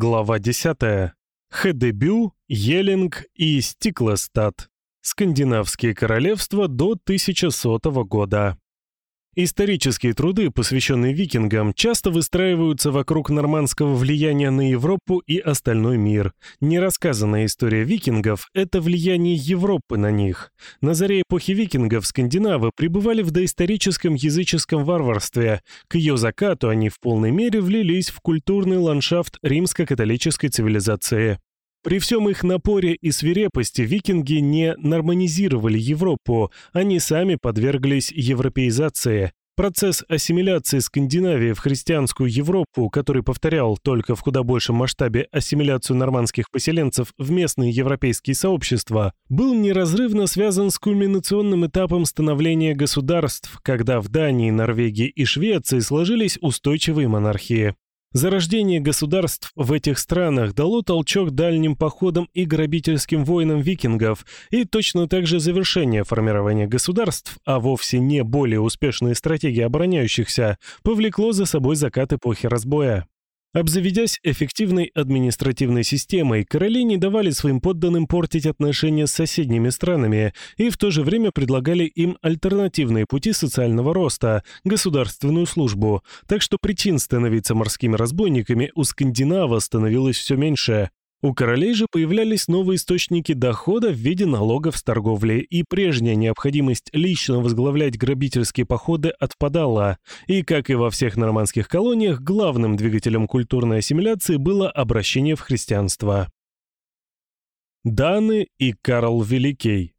Глава 10. Хедебю, Елинг и Стиклестад. Скандинавские королевства до 1100 года. Исторические труды, посвященные викингам, часто выстраиваются вокруг нормандского влияния на Европу и остальной мир. Нерассказанная история викингов – это влияние Европы на них. На заре эпохи викингов скандинавы пребывали в доисторическом языческом варварстве. К ее закату они в полной мере влились в культурный ландшафт римско-католической цивилизации. При всем их напоре и свирепости викинги не норманизировали Европу, они сами подверглись европеизации. Процесс ассимиляции Скандинавии в христианскую Европу, который повторял только в куда большем масштабе ассимиляцию нормандских поселенцев в местные европейские сообщества, был неразрывно связан с кульминационным этапом становления государств, когда в Дании, Норвегии и Швеции сложились устойчивые монархии. Зарождение государств в этих странах дало толчок дальним походам и грабительским войнам викингов, и точно так же завершение формирования государств, а вовсе не более успешные стратегии обороняющихся, повлекло за собой закат эпохи разбоя. Обзаведясь эффективной административной системой, короли не давали своим подданным портить отношения с соседними странами и в то же время предлагали им альтернативные пути социального роста, государственную службу, так что причин становиться морскими разбойниками у скандинава становилось все меньше. У королей же появлялись новые источники дохода в виде налогов с торговли, и прежняя необходимость лично возглавлять грабительские походы отпадала. И, как и во всех нормандских колониях, главным двигателем культурной ассимиляции было обращение в христианство. Даны и Карл Великий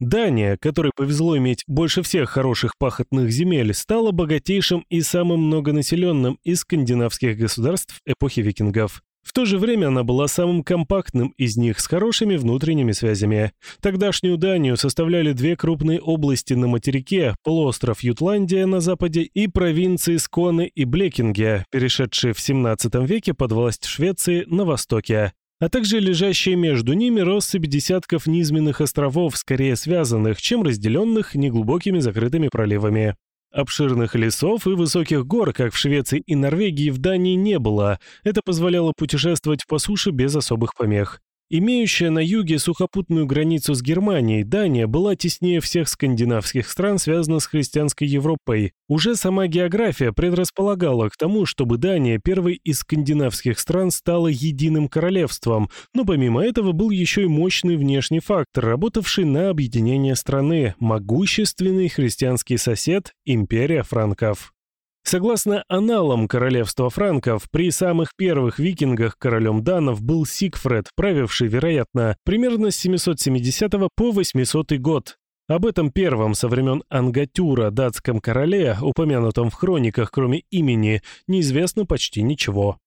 Дания, которой повезло иметь больше всех хороших пахотных земель, стала богатейшим и самым многонаселенным из скандинавских государств эпохи викингов. В то же время она была самым компактным из них с хорошими внутренними связями. Тогдашнюю Данию составляли две крупные области на материке, полуостров Ютландия на западе и провинции Сконы и Блекинге, перешедшие в 17 веке под власть Швеции на востоке а также лежащие между ними россыпь десятков низменных островов, скорее связанных, чем разделенных неглубокими закрытыми проливами. Обширных лесов и высоких гор, как в Швеции и Норвегии, в Дании не было. Это позволяло путешествовать по суше без особых помех. Имеющая на юге сухопутную границу с Германией, Дания была теснее всех скандинавских стран, связана с христианской Европой. Уже сама география предрасполагала к тому, чтобы Дания первой из скандинавских стран стала единым королевством, но помимо этого был еще и мощный внешний фактор, работавший на объединение страны – могущественный христианский сосед – империя франков. Согласно аналам королевства франков, при самых первых викингах королем данов был Сигфред, правивший, вероятно, примерно с 770 по 800 год. Об этом первом со времен Ангатюра датском короле, упомянутом в хрониках, кроме имени, неизвестно почти ничего.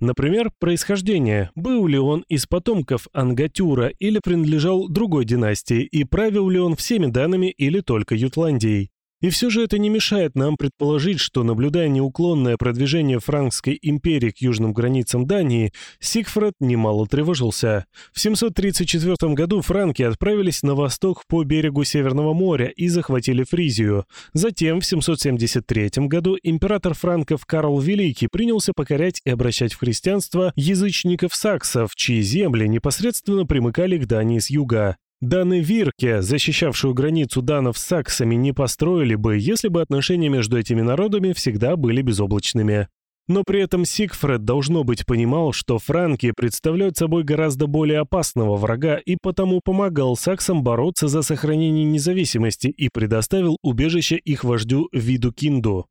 Например, происхождение. Был ли он из потомков Ангатюра или принадлежал другой династии, и правил ли он всеми данными или только Ютландией. И все же это не мешает нам предположить, что, наблюдая неуклонное продвижение Франкской империи к южным границам Дании, Сигфред немало тревожился. В 734 году франки отправились на восток по берегу Северного моря и захватили Фризию. Затем, в 773 году, император франков Карл Великий принялся покорять и обращать в христианство язычников-саксов, чьи земли непосредственно примыкали к Дании с юга. Даны Вирке, защищавшую границу данов с саксами, не построили бы, если бы отношения между этими народами всегда были безоблачными. Но при этом Сигфред, должно быть, понимал, что франки представляют собой гораздо более опасного врага и потому помогал саксам бороться за сохранение независимости и предоставил убежище их вождю Виду Кинду.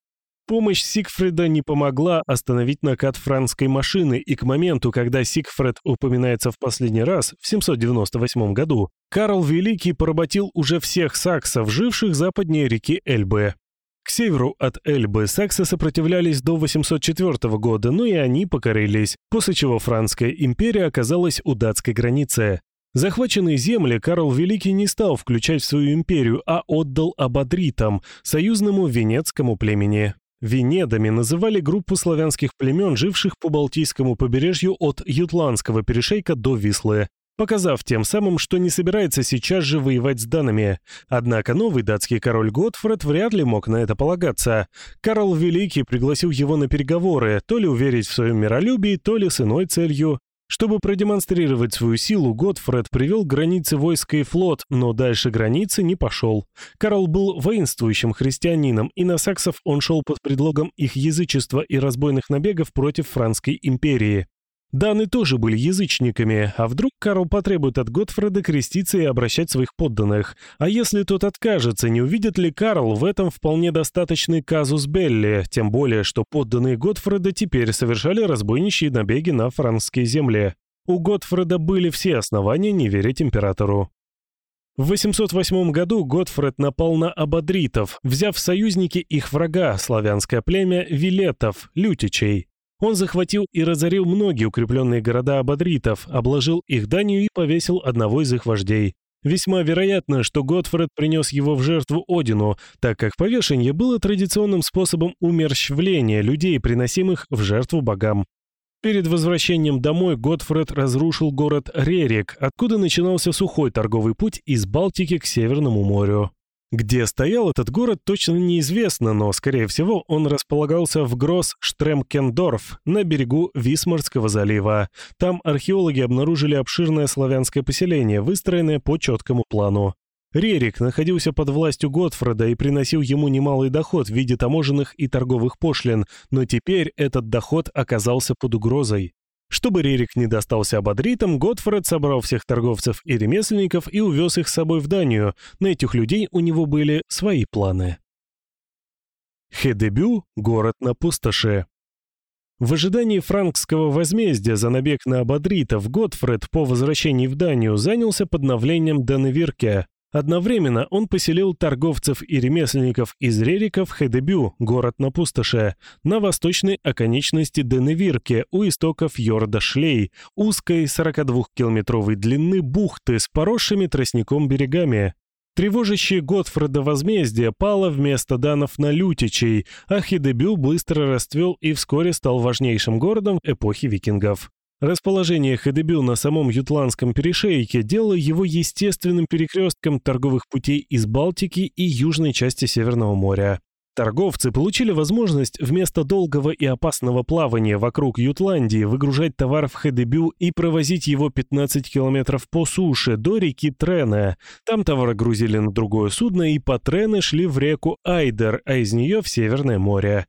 Помощь Сигфрида не помогла остановить накат французской машины, и к моменту, когда Сигфрид упоминается в последний раз, в 798 году, Карл Великий поработил уже всех саксов, живших западнее реки Эльбе. К северу от Эльбы саксы сопротивлялись до 804 года, но и они покорились, после чего Францкая империя оказалась у датской границы. Захваченные земли Карл Великий не стал включать в свою империю, а отдал абадритам, союзному венецкому племени. Венедами называли группу славянских племен, живших по Балтийскому побережью от Ютландского перешейка до Вислы. показав тем самым, что не собирается сейчас же воевать с данными. Однако новый датский король Готфред вряд ли мог на это полагаться. Карл Великий пригласил его на переговоры, то ли уверить в своем миролюбии, то ли с иной целью. Чтобы продемонстрировать свою силу, Готфред привел границы войска и флот, но дальше границы не пошел. Карл был воинствующим христианином, и на саксов он шел под предлогом их язычества и разбойных набегов против Франкской империи. Даны тоже были язычниками, а вдруг Карл потребует от Готфреда креститься и обращать своих подданных? А если тот откажется, не увидит ли Карл в этом вполне достаточный казус Белли, тем более, что подданные Готфреда теперь совершали разбойничьи набеги на франкские земли? У Готфреда были все основания не верить императору. В 808 году Готфред напал на абадритов, взяв в союзники их врага, славянское племя Вилетов, лютичей. Он захватил и разорил многие укрепленные города абадритов, обложил их данью и повесил одного из их вождей. Весьма вероятно, что Готфред принес его в жертву Одину, так как повешение было традиционным способом умерщвления людей, приносимых в жертву богам. Перед возвращением домой Готфред разрушил город Рерик, откуда начинался сухой торговый путь из Балтики к Северному морю. Где стоял этот город, точно неизвестно, но, скорее всего, он располагался в Гросс-Штремкендорф, на берегу Висмарского залива. Там археологи обнаружили обширное славянское поселение, выстроенное по четкому плану. Рерик находился под властью Готфреда и приносил ему немалый доход в виде таможенных и торговых пошлин, но теперь этот доход оказался под угрозой. Чтобы Рерик не достался абадритам, Готфред собрал всех торговцев и ремесленников и увез их с собой в Данию. На этих людей у него были свои планы. Хедебю – город на пустоши. В ожидании франкского возмездия за набег на абадритов Готфред по возвращении в Данию занялся подновлением Деневирке. Одновременно он поселил торговцев и ремесленников из Рерика в Хедебю, город на пустоши, на восточной оконечности Деневирке у истоков Йорда Шлей, узкой 42-километровой длины бухты с поросшими тростником берегами. Тревожащее Готфреда возмездие пало вместо данов на лютичей, а Хедебю быстро расцвел и вскоре стал важнейшим городом эпохи викингов. Расположение Хедебю на самом Ютландском перешейке делало его естественным перекрестком торговых путей из Балтики и южной части Северного моря. Торговцы получили возможность вместо долгого и опасного плавания вокруг Ютландии выгружать товар в Хедебю и провозить его 15 километров по суше до реки Трене. Там товар грузили на другое судно и по Трене шли в реку Айдер, а из нее в Северное море.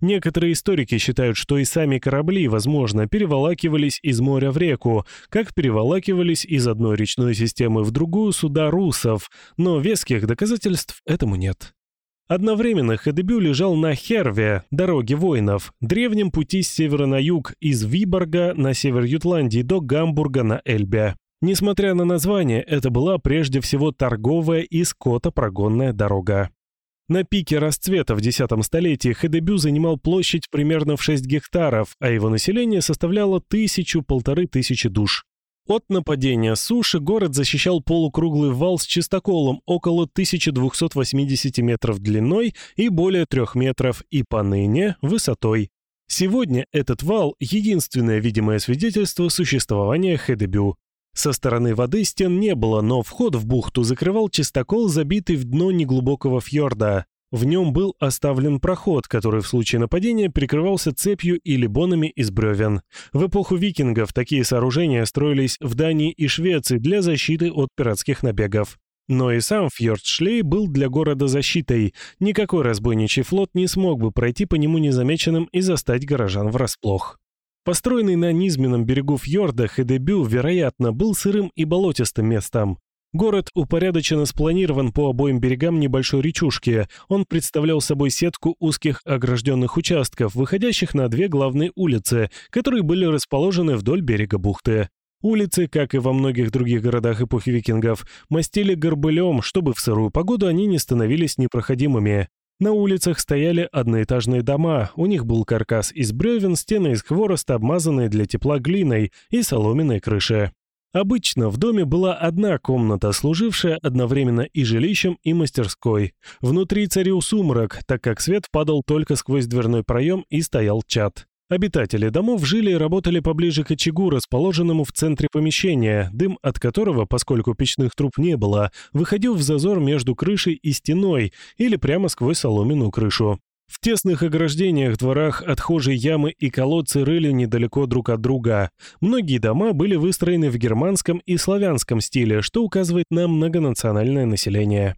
Некоторые историки считают, что и сами корабли, возможно, переволакивались из моря в реку, как переволакивались из одной речной системы в другую суда русов, но веских доказательств этому нет. Одновременно Хедебю лежал на Херве, дороге воинов, древнем пути с севера на юг, из Виборга на север Ютландии до Гамбурга на Эльбе. Несмотря на название, это была прежде всего торговая и скотопрогонная дорога. На пике расцвета в X столетии Хедебю занимал площадь примерно в 6 гектаров, а его население составляло тысячу-полторы тысячи душ. От нападения суши город защищал полукруглый вал с чистоколом около 1280 метров длиной и более 3 метров и поныне высотой. Сегодня этот вал – единственное видимое свидетельство существования Хедебю. Со стороны воды стен не было, но вход в бухту закрывал чистокол, забитый в дно неглубокого фьорда. В нем был оставлен проход, который в случае нападения прикрывался цепью или бонами из бревен. В эпоху викингов такие сооружения строились в Дании и Швеции для защиты от пиратских набегов. Но и сам фьорд Шлей был для города защитой. Никакой разбойничий флот не смог бы пройти по нему незамеченным и застать горожан врасплох. Построенный на низменном берегу фьорда Хедебю, вероятно, был сырым и болотистым местом. Город упорядоченно спланирован по обоим берегам небольшой речушки. Он представлял собой сетку узких огражденных участков, выходящих на две главные улицы, которые были расположены вдоль берега бухты. Улицы, как и во многих других городах эпохи викингов, мастили горбылем, чтобы в сырую погоду они не становились непроходимыми. На улицах стояли одноэтажные дома, у них был каркас из бревен, стены из хвороста, обмазанные для тепла глиной и соломенной крыши. Обычно в доме была одна комната, служившая одновременно и жилищем, и мастерской. Внутри царил сумрак, так как свет падал только сквозь дверной проем и стоял чат. Обитатели домов жили и работали поближе к очагу, расположенному в центре помещения, дым от которого, поскольку печных труб не было, выходил в зазор между крышей и стеной или прямо сквозь соломенную крышу. В тесных ограждениях, дворах, отхожие ямы и колодцы рыли недалеко друг от друга. Многие дома были выстроены в германском и славянском стиле, что указывает на многонациональное население.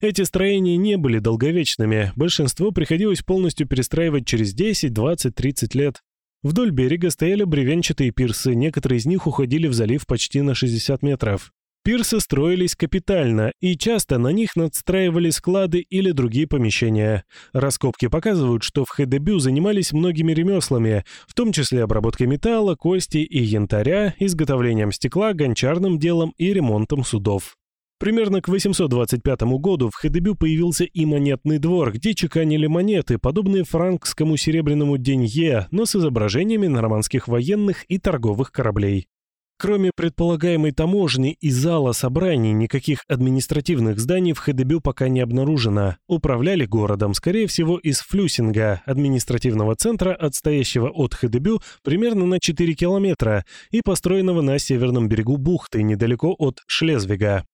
Эти строения не были долговечными, большинство приходилось полностью перестраивать через 10, 20, 30 лет. Вдоль берега стояли бревенчатые пирсы, некоторые из них уходили в залив почти на 60 метров. Пирсы строились капитально, и часто на них надстраивали склады или другие помещения. Раскопки показывают, что в Хедебю занимались многими ремеслами, в том числе обработкой металла, кости и янтаря, изготовлением стекла, гончарным делом и ремонтом судов. Примерно к 825 году в Хедебю появился и монетный двор, где чеканили монеты, подобные франкскому серебряному денье, но с изображениями нормандских военных и торговых кораблей. Кроме предполагаемой таможни и зала собраний, никаких административных зданий в Хедебю пока не обнаружено. Управляли городом, скорее всего, из Флюсинга, административного центра, отстоящего от Хедебю примерно на 4 километра и построенного на северном берегу бухты, недалеко от Шлезвига.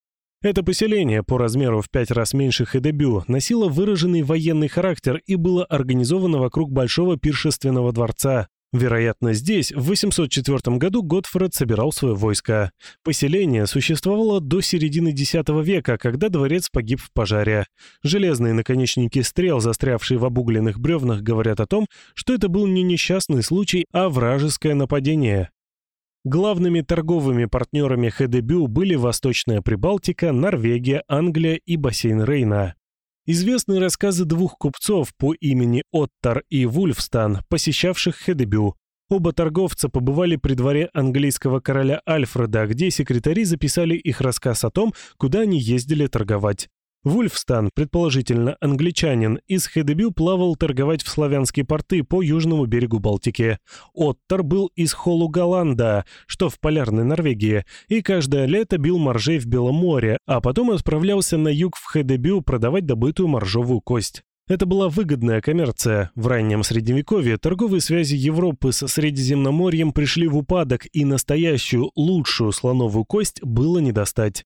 Это поселение, по размеру в пять раз меньше Хедебю, носило выраженный военный характер и было организовано вокруг большого пиршественного дворца. Вероятно, здесь в 804 году Готфред собирал свое войско. Поселение существовало до середины X века, когда дворец погиб в пожаре. Железные наконечники стрел, застрявшие в обугленных бревнах, говорят о том, что это был не несчастный случай, а вражеское нападение. Главными торговыми партнерами Хедебю были Восточная Прибалтика, Норвегия, Англия и бассейн Рейна. Известны рассказы двух купцов по имени Оттар и Вульфстан, посещавших Хедебю. Оба торговца побывали при дворе английского короля Альфреда, где секретари записали их рассказ о том, куда они ездили торговать. Вульфстан, предположительно англичанин, из Хедебю плавал торговать в славянские порты по южному берегу Балтики. Оттар был из Холугаланда, что в полярной Норвегии, и каждое лето бил моржей в Белом море, а потом отправлялся на юг в Хедебю продавать добытую моржовую кость. Это была выгодная коммерция. В раннем Средневековье торговые связи Европы со Средиземноморьем пришли в упадок, и настоящую, лучшую слоновую кость было не достать.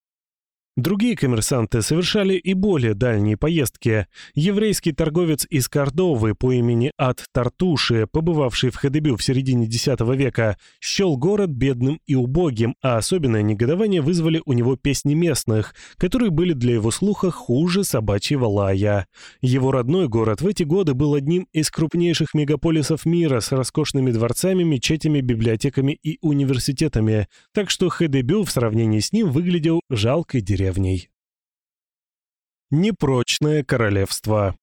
Другие коммерсанты совершали и более дальние поездки. Еврейский торговец из Кордовы по имени Ад Тартуши, побывавший в Хедебю в середине X века, счел город бедным и убогим, а особенное негодование вызвали у него песни местных, которые были для его слуха хуже собачьего лая. Его родной город в эти годы был одним из крупнейших мегаполисов мира с роскошными дворцами, мечетями, библиотеками и университетами, так что Хедебю в сравнении с ним выглядел жалкой деревней древней. Непрочное королевство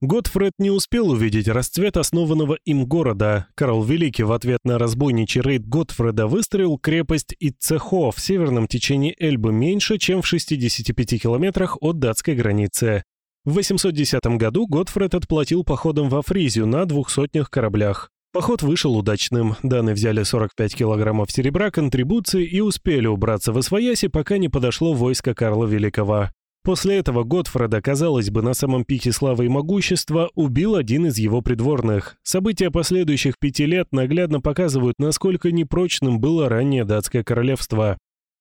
Готфред не успел увидеть расцвет основанного им города. Карл Великий в ответ на разбойничий рейд Готфреда выстроил крепость Ицехо в северном течении Эльбы меньше, чем в 65 километрах от датской границы. В 810 году Готфред отплатил походом во Фризию на двух сотнях кораблях. Поход вышел удачным. Даны взяли 45 килограммов серебра, контрибуции и успели убраться в Освояси, пока не подошло войско Карла Великого. После этого Готфреда, казалось бы, на самом пике славы и могущества, убил один из его придворных. События последующих пяти лет наглядно показывают, насколько непрочным было раннее датское королевство.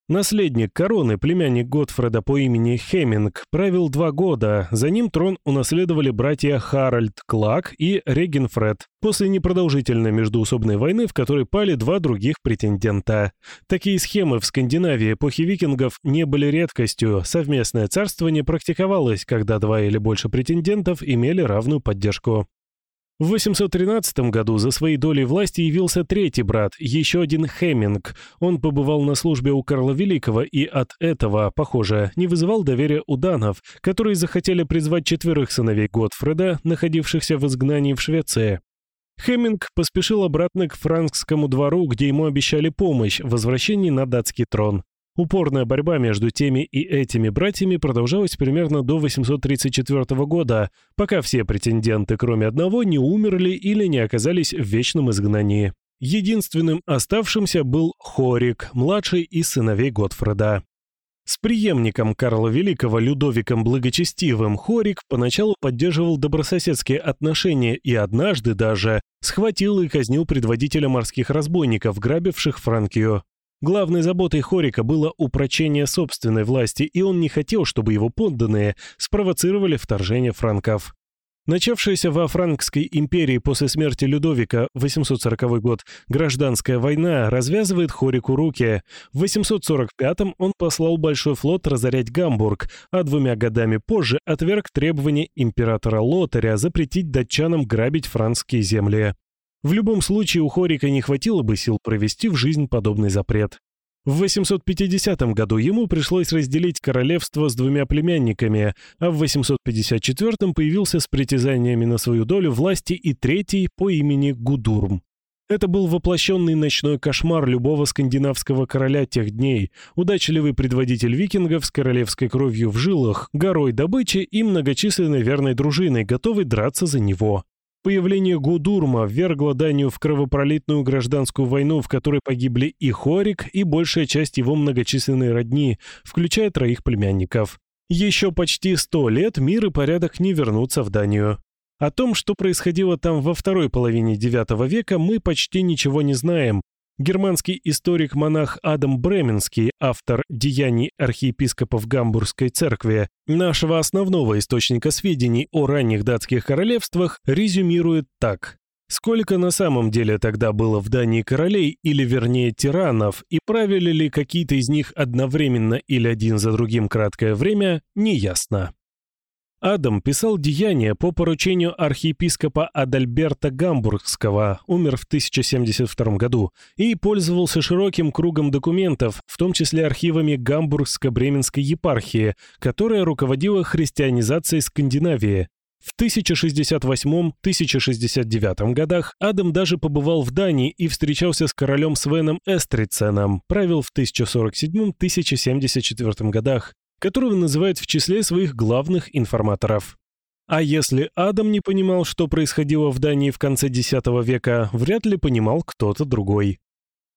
Наследник короны, племянник Готфреда по имени Хеминг, правил два года. За ним трон унаследовали братья Харальд Клак и Регенфред после непродолжительной междуусобной войны, в которой пали два других претендента. Такие схемы в Скандинавии эпохи викингов не были редкостью. Совместное царствование практиковалось, когда два или больше претендентов имели равную поддержку. В 813 году за своей долей власти явился третий брат, еще один Хеминг. Он побывал на службе у Карла Великого и от этого, похоже, не вызывал доверия у данов, которые захотели призвать четверых сыновей Готфреда, находившихся в изгнании в Швеции. Хеминг поспешил обратно к франкскому двору, где ему обещали помощь в возвращении на датский трон. Упорная борьба между теми и этими братьями продолжалась примерно до 834 года, пока все претенденты, кроме одного, не умерли или не оказались в вечном изгнании. Единственным оставшимся был Хорик, младший из сыновей Готфреда. С преемником Карла Великого Людовиком Благочестивым Хорик поначалу поддерживал добрососедские отношения и однажды даже схватил и казнил предводителя морских разбойников, грабивших Франкию. Главной заботой Хорика было упрочение собственной власти, и он не хотел, чтобы его подданные спровоцировали вторжение франков. Начавшаяся во Франкской империи после смерти Людовика, 840 год, гражданская война развязывает Хорику руки. В 845-м он послал большой флот разорять Гамбург, а двумя годами позже отверг требования императора Лотаря запретить датчанам грабить франкские земли. В любом случае у Хорика не хватило бы сил провести в жизнь подобный запрет. В 850 году ему пришлось разделить королевство с двумя племянниками, а в 854 появился с притязаниями на свою долю власти и третий по имени Гудурм. Это был воплощенный ночной кошмар любого скандинавского короля тех дней, удачливый предводитель викингов с королевской кровью в жилах, горой добычи и многочисленной верной дружиной, готовый драться за него. Появление Гудурма ввергло Данию в кровопролитную гражданскую войну, в которой погибли и Хорик, и большая часть его многочисленной родни, включая троих племянников. Еще почти сто лет мир и порядок не вернутся в Данию. О том, что происходило там во второй половине IX века, мы почти ничего не знаем, Германский историк-монах Адам Бременский, автор «Деяний архиепископов Гамбургской церкви», нашего основного источника сведений о ранних датских королевствах, резюмирует так. Сколько на самом деле тогда было в Дании королей, или вернее тиранов, и правили ли какие-то из них одновременно или один за другим краткое время, неясно. Адам писал «Деяния» по поручению архиепископа Адальберта Гамбургского, умер в 1072 году, и пользовался широким кругом документов, в том числе архивами Гамбургско-Бременской епархии, которая руководила христианизацией Скандинавии. В 1068-1069 годах Адам даже побывал в Дании и встречался с королем Свеном Эстриценом, правил в 1047-1074 годах, которого называют в числе своих главных информаторов. А если Адам не понимал, что происходило в Дании в конце X века, вряд ли понимал кто-то другой.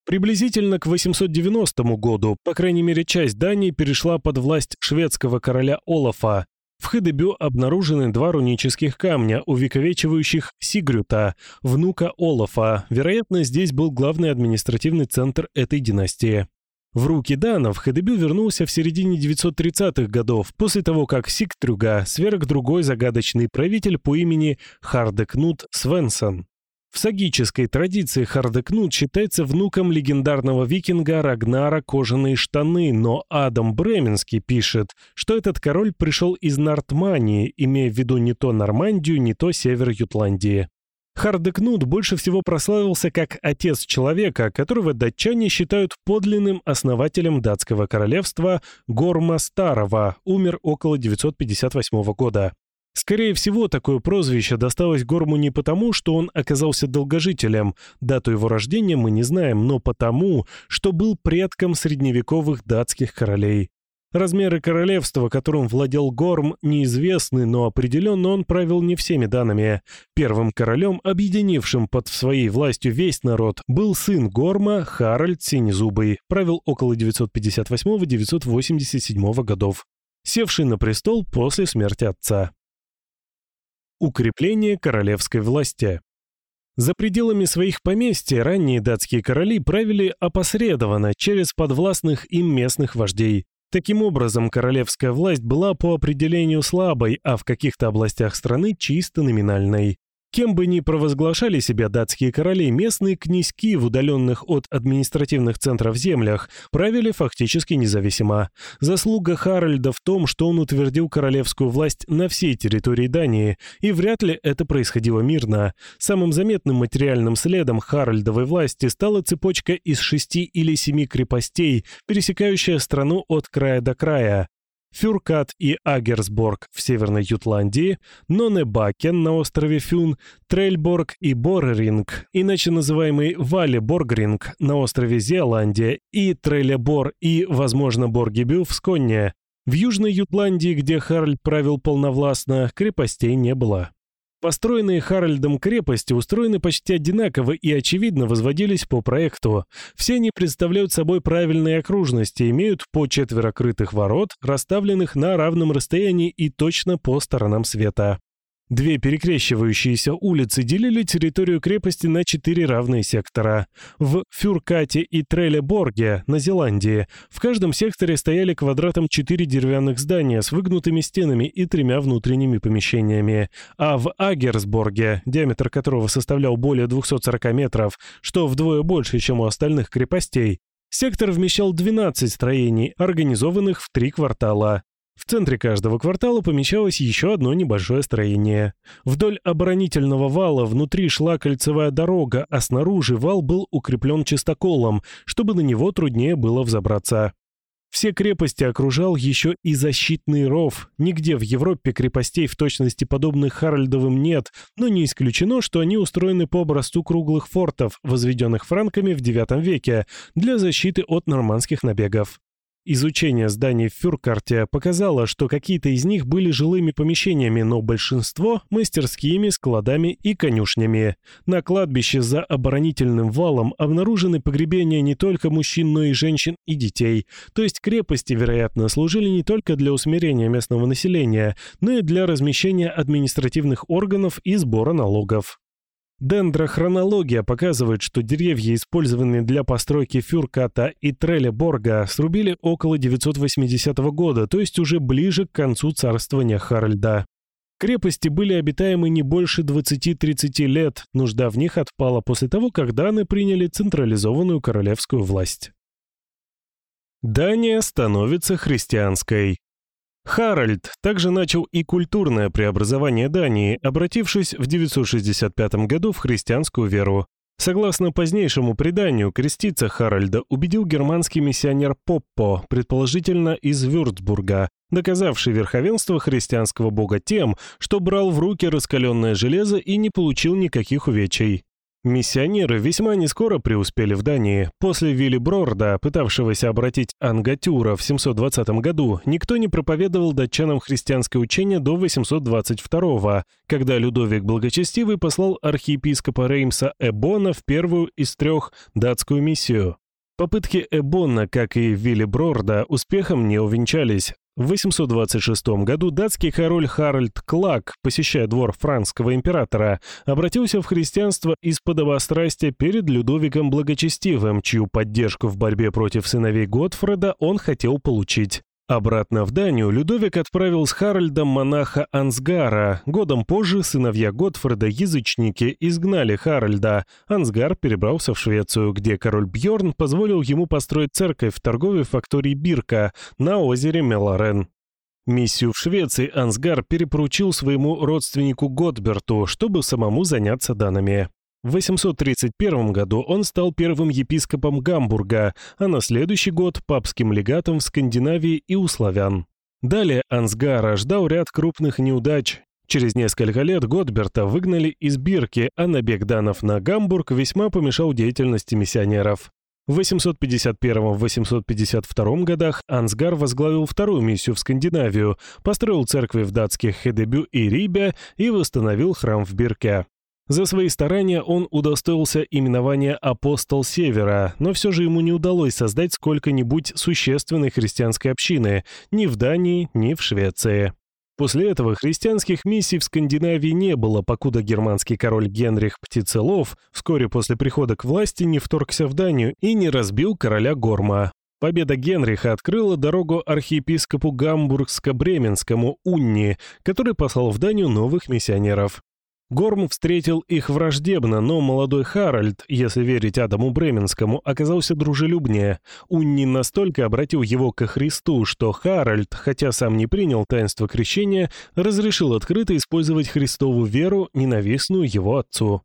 Приблизительно к 890 году, по крайней мере, часть Дании перешла под власть шведского короля Олафа. В Хедебю обнаружены два рунических камня, увековечивающих Сигрюта, внука Олафа. Вероятно, здесь был главный административный центр этой династии. В руки данов Хедебю вернулся в середине 930-х годов, после того, как Сиктрюга сверг другой загадочный правитель по имени Хардекнут Свенсон. В сагической традиции Хардекнут считается внуком легендарного викинга Рагнара Кожаные штаны, но Адам Бременский пишет, что этот король пришел из Нортмании, имея в виду не то Нормандию, не то север Ютландии. Хардекнут больше всего прославился как отец человека, которого датчане считают подлинным основателем датского королевства Горма Старого, умер около 958 года. Скорее всего, такое прозвище досталось Горму не потому, что он оказался долгожителем, дату его рождения мы не знаем, но потому, что был предком средневековых датских королей. Размеры королевства, которым владел Горм, неизвестны, но определенно он правил не всеми данными. Первым королем, объединившим под своей властью весь народ, был сын Горма Харальд Синезубый, правил около 958-987 годов, севший на престол после смерти отца. Укрепление королевской власти за пределами своих поместья ранние датские короли правили опосредованно через подвластных им местных вождей. Таким образом, королевская власть была по определению слабой, а в каких-то областях страны чисто номинальной. Кем бы ни провозглашали себя датские короли, местные князьки в удаленных от административных центров землях правили фактически независимо. Заслуга Харальда в том, что он утвердил королевскую власть на всей территории Дании, и вряд ли это происходило мирно. Самым заметным материальным следом Харальдовой власти стала цепочка из шести или семи крепостей, пересекающая страну от края до края. Фюркат и Агерсборг в Северной Ютландии, Нонебакен на острове Фюн, Трельборг и Борринг, иначе называемый Валеборгринг на острове Зеландия и Трелебор и, возможно, Боргебю в Сконне. В Южной Ютландии, где Харль правил полновластно, крепостей не было. Построенные Харальдом крепости устроены почти одинаково и, очевидно, возводились по проекту. Все они представляют собой правильные окружности, имеют по четверо крытых ворот, расставленных на равном расстоянии и точно по сторонам света. Две перекрещивающиеся улицы делили территорию крепости на четыре равные сектора. В Фюркате и Трелеборге, на Зеландии, в каждом секторе стояли квадратом четыре деревянных здания с выгнутыми стенами и тремя внутренними помещениями. А в Агерсборге, диаметр которого составлял более 240 метров, что вдвое больше, чем у остальных крепостей, Сектор вмещал 12 строений, организованных в три квартала. В центре каждого квартала помещалось еще одно небольшое строение. Вдоль оборонительного вала внутри шла кольцевая дорога, а снаружи вал был укреплен чистоколом, чтобы на него труднее было взобраться. Все крепости окружал еще и защитный ров. Нигде в Европе крепостей в точности подобных Харальдовым нет, но не исключено, что они устроены по образцу круглых фортов, возведенных франками в IX веке, для защиты от нормандских набегов. Изучение зданий в Фюркарте показало, что какие-то из них были жилыми помещениями, но большинство – мастерскими, складами и конюшнями. На кладбище за оборонительным валом обнаружены погребения не только мужчин, но и женщин и детей. То есть крепости, вероятно, служили не только для усмирения местного населения, но и для размещения административных органов и сбора налогов. Дендрохронология показывает, что деревья, использованные для постройки Фюрката и Трелеборга, срубили около 980 года, то есть уже ближе к концу царствования Харальда. Крепости были обитаемы не больше 20-30 лет, нужда в них отпала после того, как Даны приняли централизованную королевскую власть. Дания становится христианской. Харальд также начал и культурное преобразование Дании, обратившись в 965 году в христианскую веру. Согласно позднейшему преданию, креститься Харальда убедил германский миссионер Поппо, предположительно из Вюрцбурга, доказавший верховенство христианского бога тем, что брал в руки раскаленное железо и не получил никаких увечий. Миссионеры весьма нескоро преуспели в Дании. После Вилли Брорда, пытавшегося обратить Ангатюра в 720 году, никто не проповедовал датчанам христианское учение до 822 когда Людовик Благочестивый послал архиепископа Реймса Эбона в первую из трех датскую миссию. Попытки Эбона, как и Вилли Брорда, успехом не увенчались. В 826 году датский король Харальд Клак, посещая двор франкского императора, обратился в христианство из подобострастия перед Людовиком Благочестивым, чью поддержку в борьбе против сыновей Готфреда он хотел получить. Обратно в Данию Людовик отправил с Харальдом монаха Ансгара. Годом позже сыновья Готфреда, язычники, изгнали Харальда. Ансгар перебрался в Швецию, где король Бьорн позволил ему построить церковь в торговой фактории Бирка на озере Мелорен. Миссию в Швеции Ансгар перепоручил своему родственнику Готберту, чтобы самому заняться данными. В 831 году он стал первым епископом Гамбурга, а на следующий год папским легатом в Скандинавии и у славян. Далее Ансгара ждал ряд крупных неудач. Через несколько лет Готберта выгнали из Бирки, а набег данов на Гамбург весьма помешал деятельности миссионеров. В 851-852 годах Ансгар возглавил вторую миссию в Скандинавию, построил церкви в датских Хедебю и Рибе и восстановил храм в Бирке. За свои старания он удостоился именования «Апостол Севера», но все же ему не удалось создать сколько-нибудь существенной христианской общины ни в Дании, ни в Швеции. После этого христианских миссий в Скандинавии не было, покуда германский король Генрих Птицелов вскоре после прихода к власти не вторгся в Данию и не разбил короля Горма. Победа Генриха открыла дорогу архиепископу Гамбургско-Бременскому Унни, который послал в Данию новых миссионеров. Горм встретил их враждебно, но молодой Харальд, если верить Адаму Бременскому, оказался дружелюбнее. Унни настолько обратил его ко Христу, что Харальд, хотя сам не принял таинство крещения, разрешил открыто использовать Христову веру, ненавистную его отцу.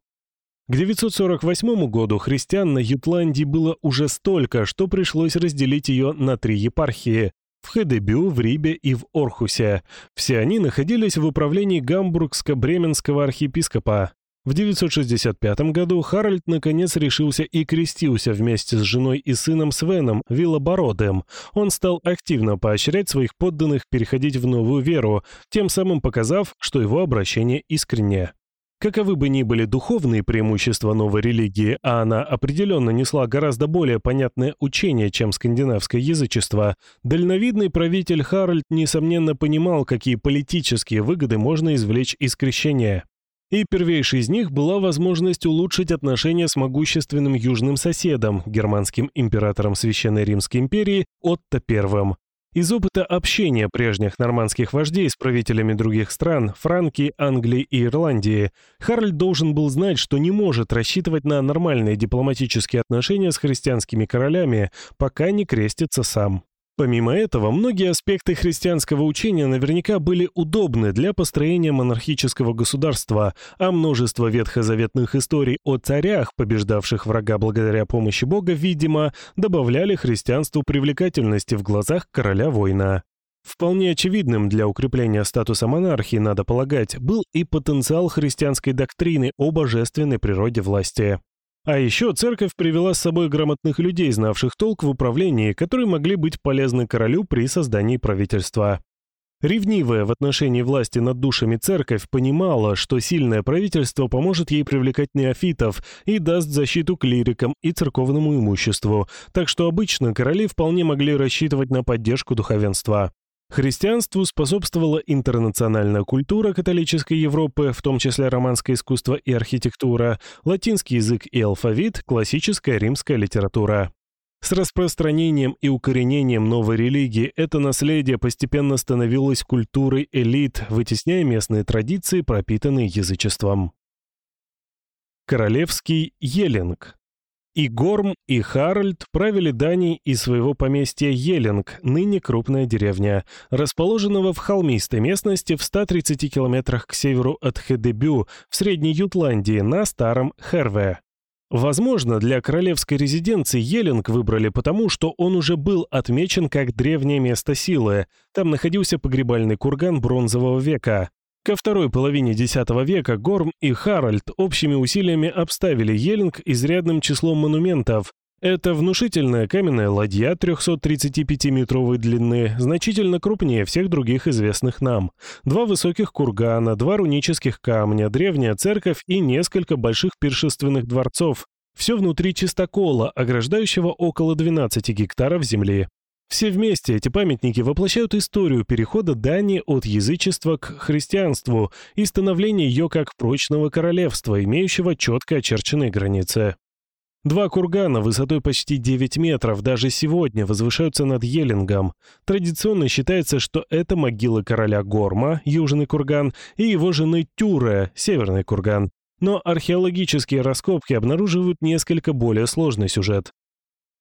К 948 году христиан на Ютландии было уже столько, что пришлось разделить ее на три епархии в Хедебю, в Рибе и в Орхусе. Все они находились в управлении Гамбургско-Бременского архиепископа. В 965 году Харальд наконец решился и крестился вместе с женой и сыном Свеном Виллобородым. Он стал активно поощрять своих подданных переходить в новую веру, тем самым показав, что его обращение искреннее. Каковы бы ни были духовные преимущества новой религии, а она определенно несла гораздо более понятное учение, чем скандинавское язычество, дальновидный правитель Харальд, несомненно, понимал, какие политические выгоды можно извлечь из крещения. И первейшей из них была возможность улучшить отношения с могущественным южным соседом, германским императором Священной Римской империи Отто I. Из опыта общения прежних нормандских вождей с правителями других стран, Франки, Англии и Ирландии, Харальд должен был знать, что не может рассчитывать на нормальные дипломатические отношения с христианскими королями, пока не крестится сам. Помимо этого, многие аспекты христианского учения наверняка были удобны для построения монархического государства, а множество ветхозаветных историй о царях, побеждавших врага благодаря помощи Бога, видимо, добавляли христианству привлекательности в глазах короля-воина. Вполне очевидным для укрепления статуса монархии, надо полагать, был и потенциал христианской доктрины о божественной природе власти. А еще церковь привела с собой грамотных людей, знавших толк в управлении, которые могли быть полезны королю при создании правительства. Ревнивая в отношении власти над душами церковь понимала, что сильное правительство поможет ей привлекать неофитов и даст защиту клирикам и церковному имуществу, так что обычно короли вполне могли рассчитывать на поддержку духовенства. Христианству способствовала интернациональная культура католической Европы, в том числе романское искусство и архитектура, латинский язык и алфавит, классическая римская литература. С распространением и укоренением новой религии это наследие постепенно становилось культурой элит, вытесняя местные традиции, пропитанные язычеством. Королевский Елинг и Горм, и Харальд правили Данией из своего поместья Елинг, ныне крупная деревня, расположенного в холмистой местности в 130 километрах к северу от Хедебю в Средней Ютландии на Старом Херве. Возможно, для королевской резиденции Елинг выбрали потому, что он уже был отмечен как древнее место силы. Там находился погребальный курган бронзового века. Ко второй половине X века Горм и Харальд общими усилиями обставили Елинг изрядным числом монументов. Это внушительная каменная ладья 335-метровой длины, значительно крупнее всех других известных нам. Два высоких кургана, два рунических камня, древняя церковь и несколько больших пиршественных дворцов. Все внутри чистокола, ограждающего около 12 гектаров земли. Все вместе эти памятники воплощают историю перехода Дании от язычества к христианству и становления ее как прочного королевства, имеющего четко очерченные границы. Два кургана высотой почти 9 метров даже сегодня возвышаются над Елингом. Традиционно считается, что это могила короля Горма, южный курган, и его жены Тюре, северный курган. Но археологические раскопки обнаруживают несколько более сложный сюжет.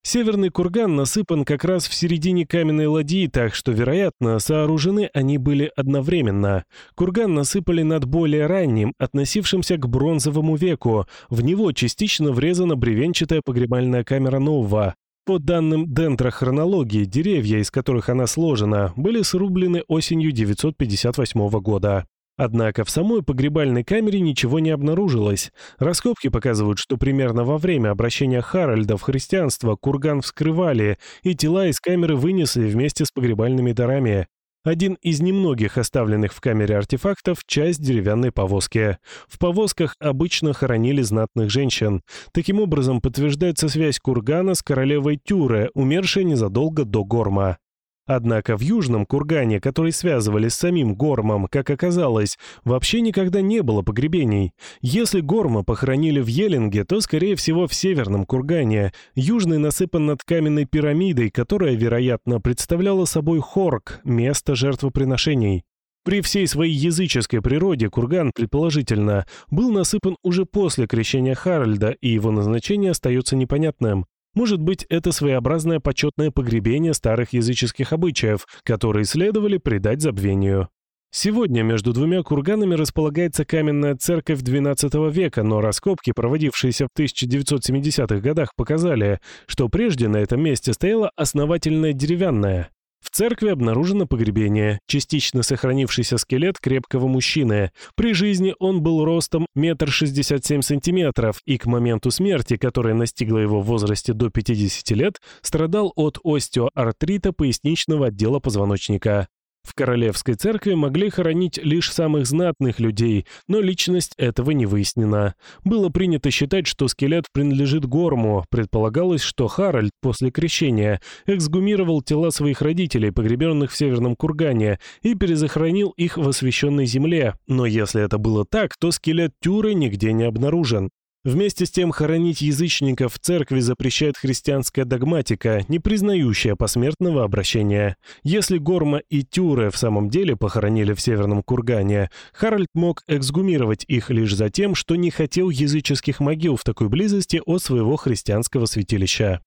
Северный курган насыпан как раз в середине каменной ладьи, так что, вероятно, сооружены они были одновременно. Курган насыпали над более ранним, относившимся к бронзовому веку. В него частично врезана бревенчатая погребальная камера нового. По данным дендрохронологии, деревья, из которых она сложена, были срублены осенью 958 года. Однако в самой погребальной камере ничего не обнаружилось. Раскопки показывают, что примерно во время обращения Харальда в христианство курган вскрывали, и тела из камеры вынесли вместе с погребальными дарами. Один из немногих оставленных в камере артефактов – часть деревянной повозки. В повозках обычно хоронили знатных женщин. Таким образом, подтверждается связь кургана с королевой Тюре, умершей незадолго до Горма. Однако в южном кургане, который связывали с самим Гормом, как оказалось, вообще никогда не было погребений. Если Горма похоронили в Елинге, то, скорее всего, в северном кургане. Южный насыпан над каменной пирамидой, которая, вероятно, представляла собой Хорк, место жертвоприношений. При всей своей языческой природе курган, предположительно, был насыпан уже после крещения Харальда, и его назначение остается непонятным. Может быть, это своеобразное почетное погребение старых языческих обычаев, которые следовали предать забвению. Сегодня между двумя курганами располагается каменная церковь XII века, но раскопки, проводившиеся в 1970-х годах, показали, что прежде на этом месте стояла основательная деревянная. В церкви обнаружено погребение, частично сохранившийся скелет крепкого мужчины. При жизни он был ростом 1,67 сантиметров и к моменту смерти, которая настигла его в возрасте до 50 лет, страдал от остеоартрита поясничного отдела позвоночника. В королевской церкви могли хоронить лишь самых знатных людей, но личность этого не выяснена. Было принято считать, что скелет принадлежит Горму. Предполагалось, что Харальд после крещения эксгумировал тела своих родителей, погребенных в Северном Кургане, и перезахоронил их в освященной земле. Но если это было так, то скелет Тюры нигде не обнаружен. Вместе с тем хоронить язычников в церкви запрещает христианская догматика, не признающая посмертного обращения. Если Горма и Тюре в самом деле похоронили в Северном Кургане, Харальд мог эксгумировать их лишь за тем, что не хотел языческих могил в такой близости от своего христианского святилища.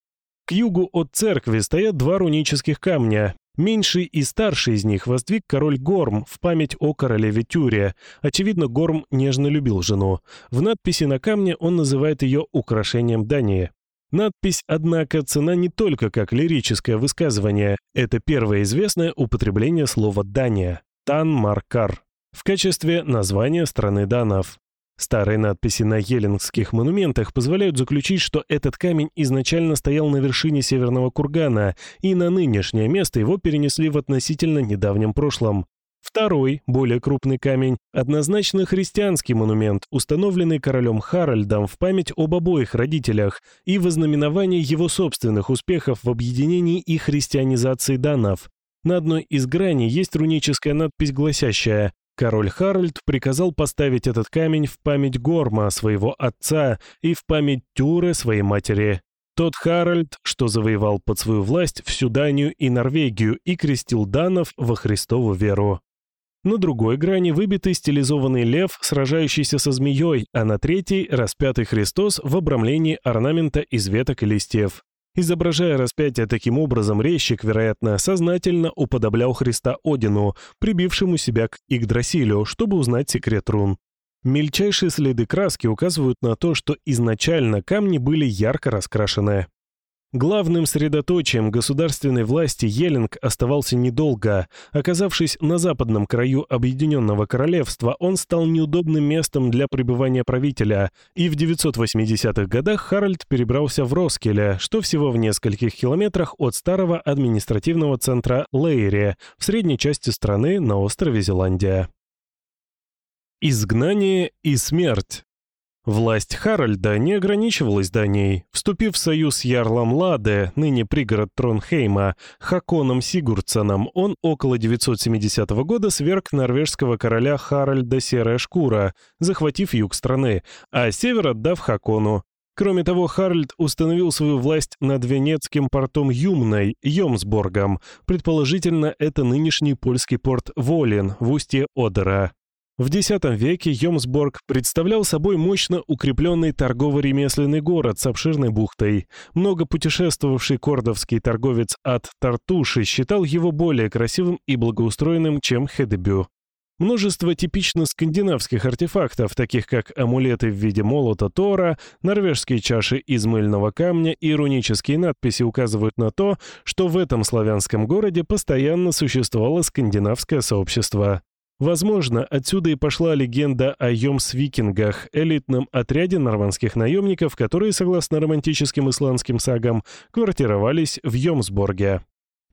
К югу от церкви стоят два рунических камня. Меньший и старший из них воздвиг король Горм в память о королеве Тюре. Очевидно, Горм нежно любил жену. В надписи на камне он называет ее украшением Дании. Надпись, однако, цена не только как лирическое высказывание. Это первое известное употребление слова «Дания» — «Тан-Маркар» в качестве названия страны данов. Старые надписи на еллингских монументах позволяют заключить, что этот камень изначально стоял на вершине северного кургана, и на нынешнее место его перенесли в относительно недавнем прошлом. Второй, более крупный камень, однозначно христианский монумент, установленный королем Харальдом в память об обоих родителях и в ознаменование его собственных успехов в объединении и христианизации данов. На одной из граней есть руническая надпись, гласящая Король Харальд приказал поставить этот камень в память Горма, своего отца, и в память Тюры, своей матери. Тот Харальд, что завоевал под свою власть всю Данию и Норвегию и крестил данов во Христову веру. На другой грани выбитый стилизованный лев, сражающийся со змеей, а на третьей — распятый Христос в обрамлении орнамента из веток и листьев. Изображая распятие таким образом, резчик, вероятно, сознательно уподоблял Христа Одину, прибившему себя к Игдрасилю, чтобы узнать секрет рун. Мельчайшие следы краски указывают на то, что изначально камни были ярко раскрашены. Главным средоточием государственной власти Елинг оставался недолго. Оказавшись на западном краю Объединенного Королевства, он стал неудобным местом для пребывания правителя, и в 980-х годах Харальд перебрался в Роскеле, что всего в нескольких километрах от старого административного центра Лейре, в средней части страны на острове Зеландия. Изгнание и смерть Власть Харальда не ограничивалась Данией. Вступив в союз с Ярлом Ладе, ныне пригород Тронхейма, Хаконом Сигурдсоном, он около 970 года сверг норвежского короля Харальда Серая Шкура, захватив юг страны, а север отдав Хакону. Кроме того, Харальд установил свою власть над венецким портом Юмной, Йомсборгом. Предположительно, это нынешний польский порт Волин в устье Одера. В X веке Йомсборг представлял собой мощно укрепленный торгово-ремесленный город с обширной бухтой. Много путешествовавший кордовский торговец от Тартуши считал его более красивым и благоустроенным, чем Хедебю. Множество типично скандинавских артефактов, таких как амулеты в виде молота Тора, норвежские чаши из мыльного камня и рунические надписи указывают на то, что в этом славянском городе постоянно существовало скандинавское сообщество. Возможно, отсюда и пошла легенда о Йомс-викингах, элитном отряде нормандских наемников, которые, согласно романтическим исландским сагам, квартировались в Йомсборге.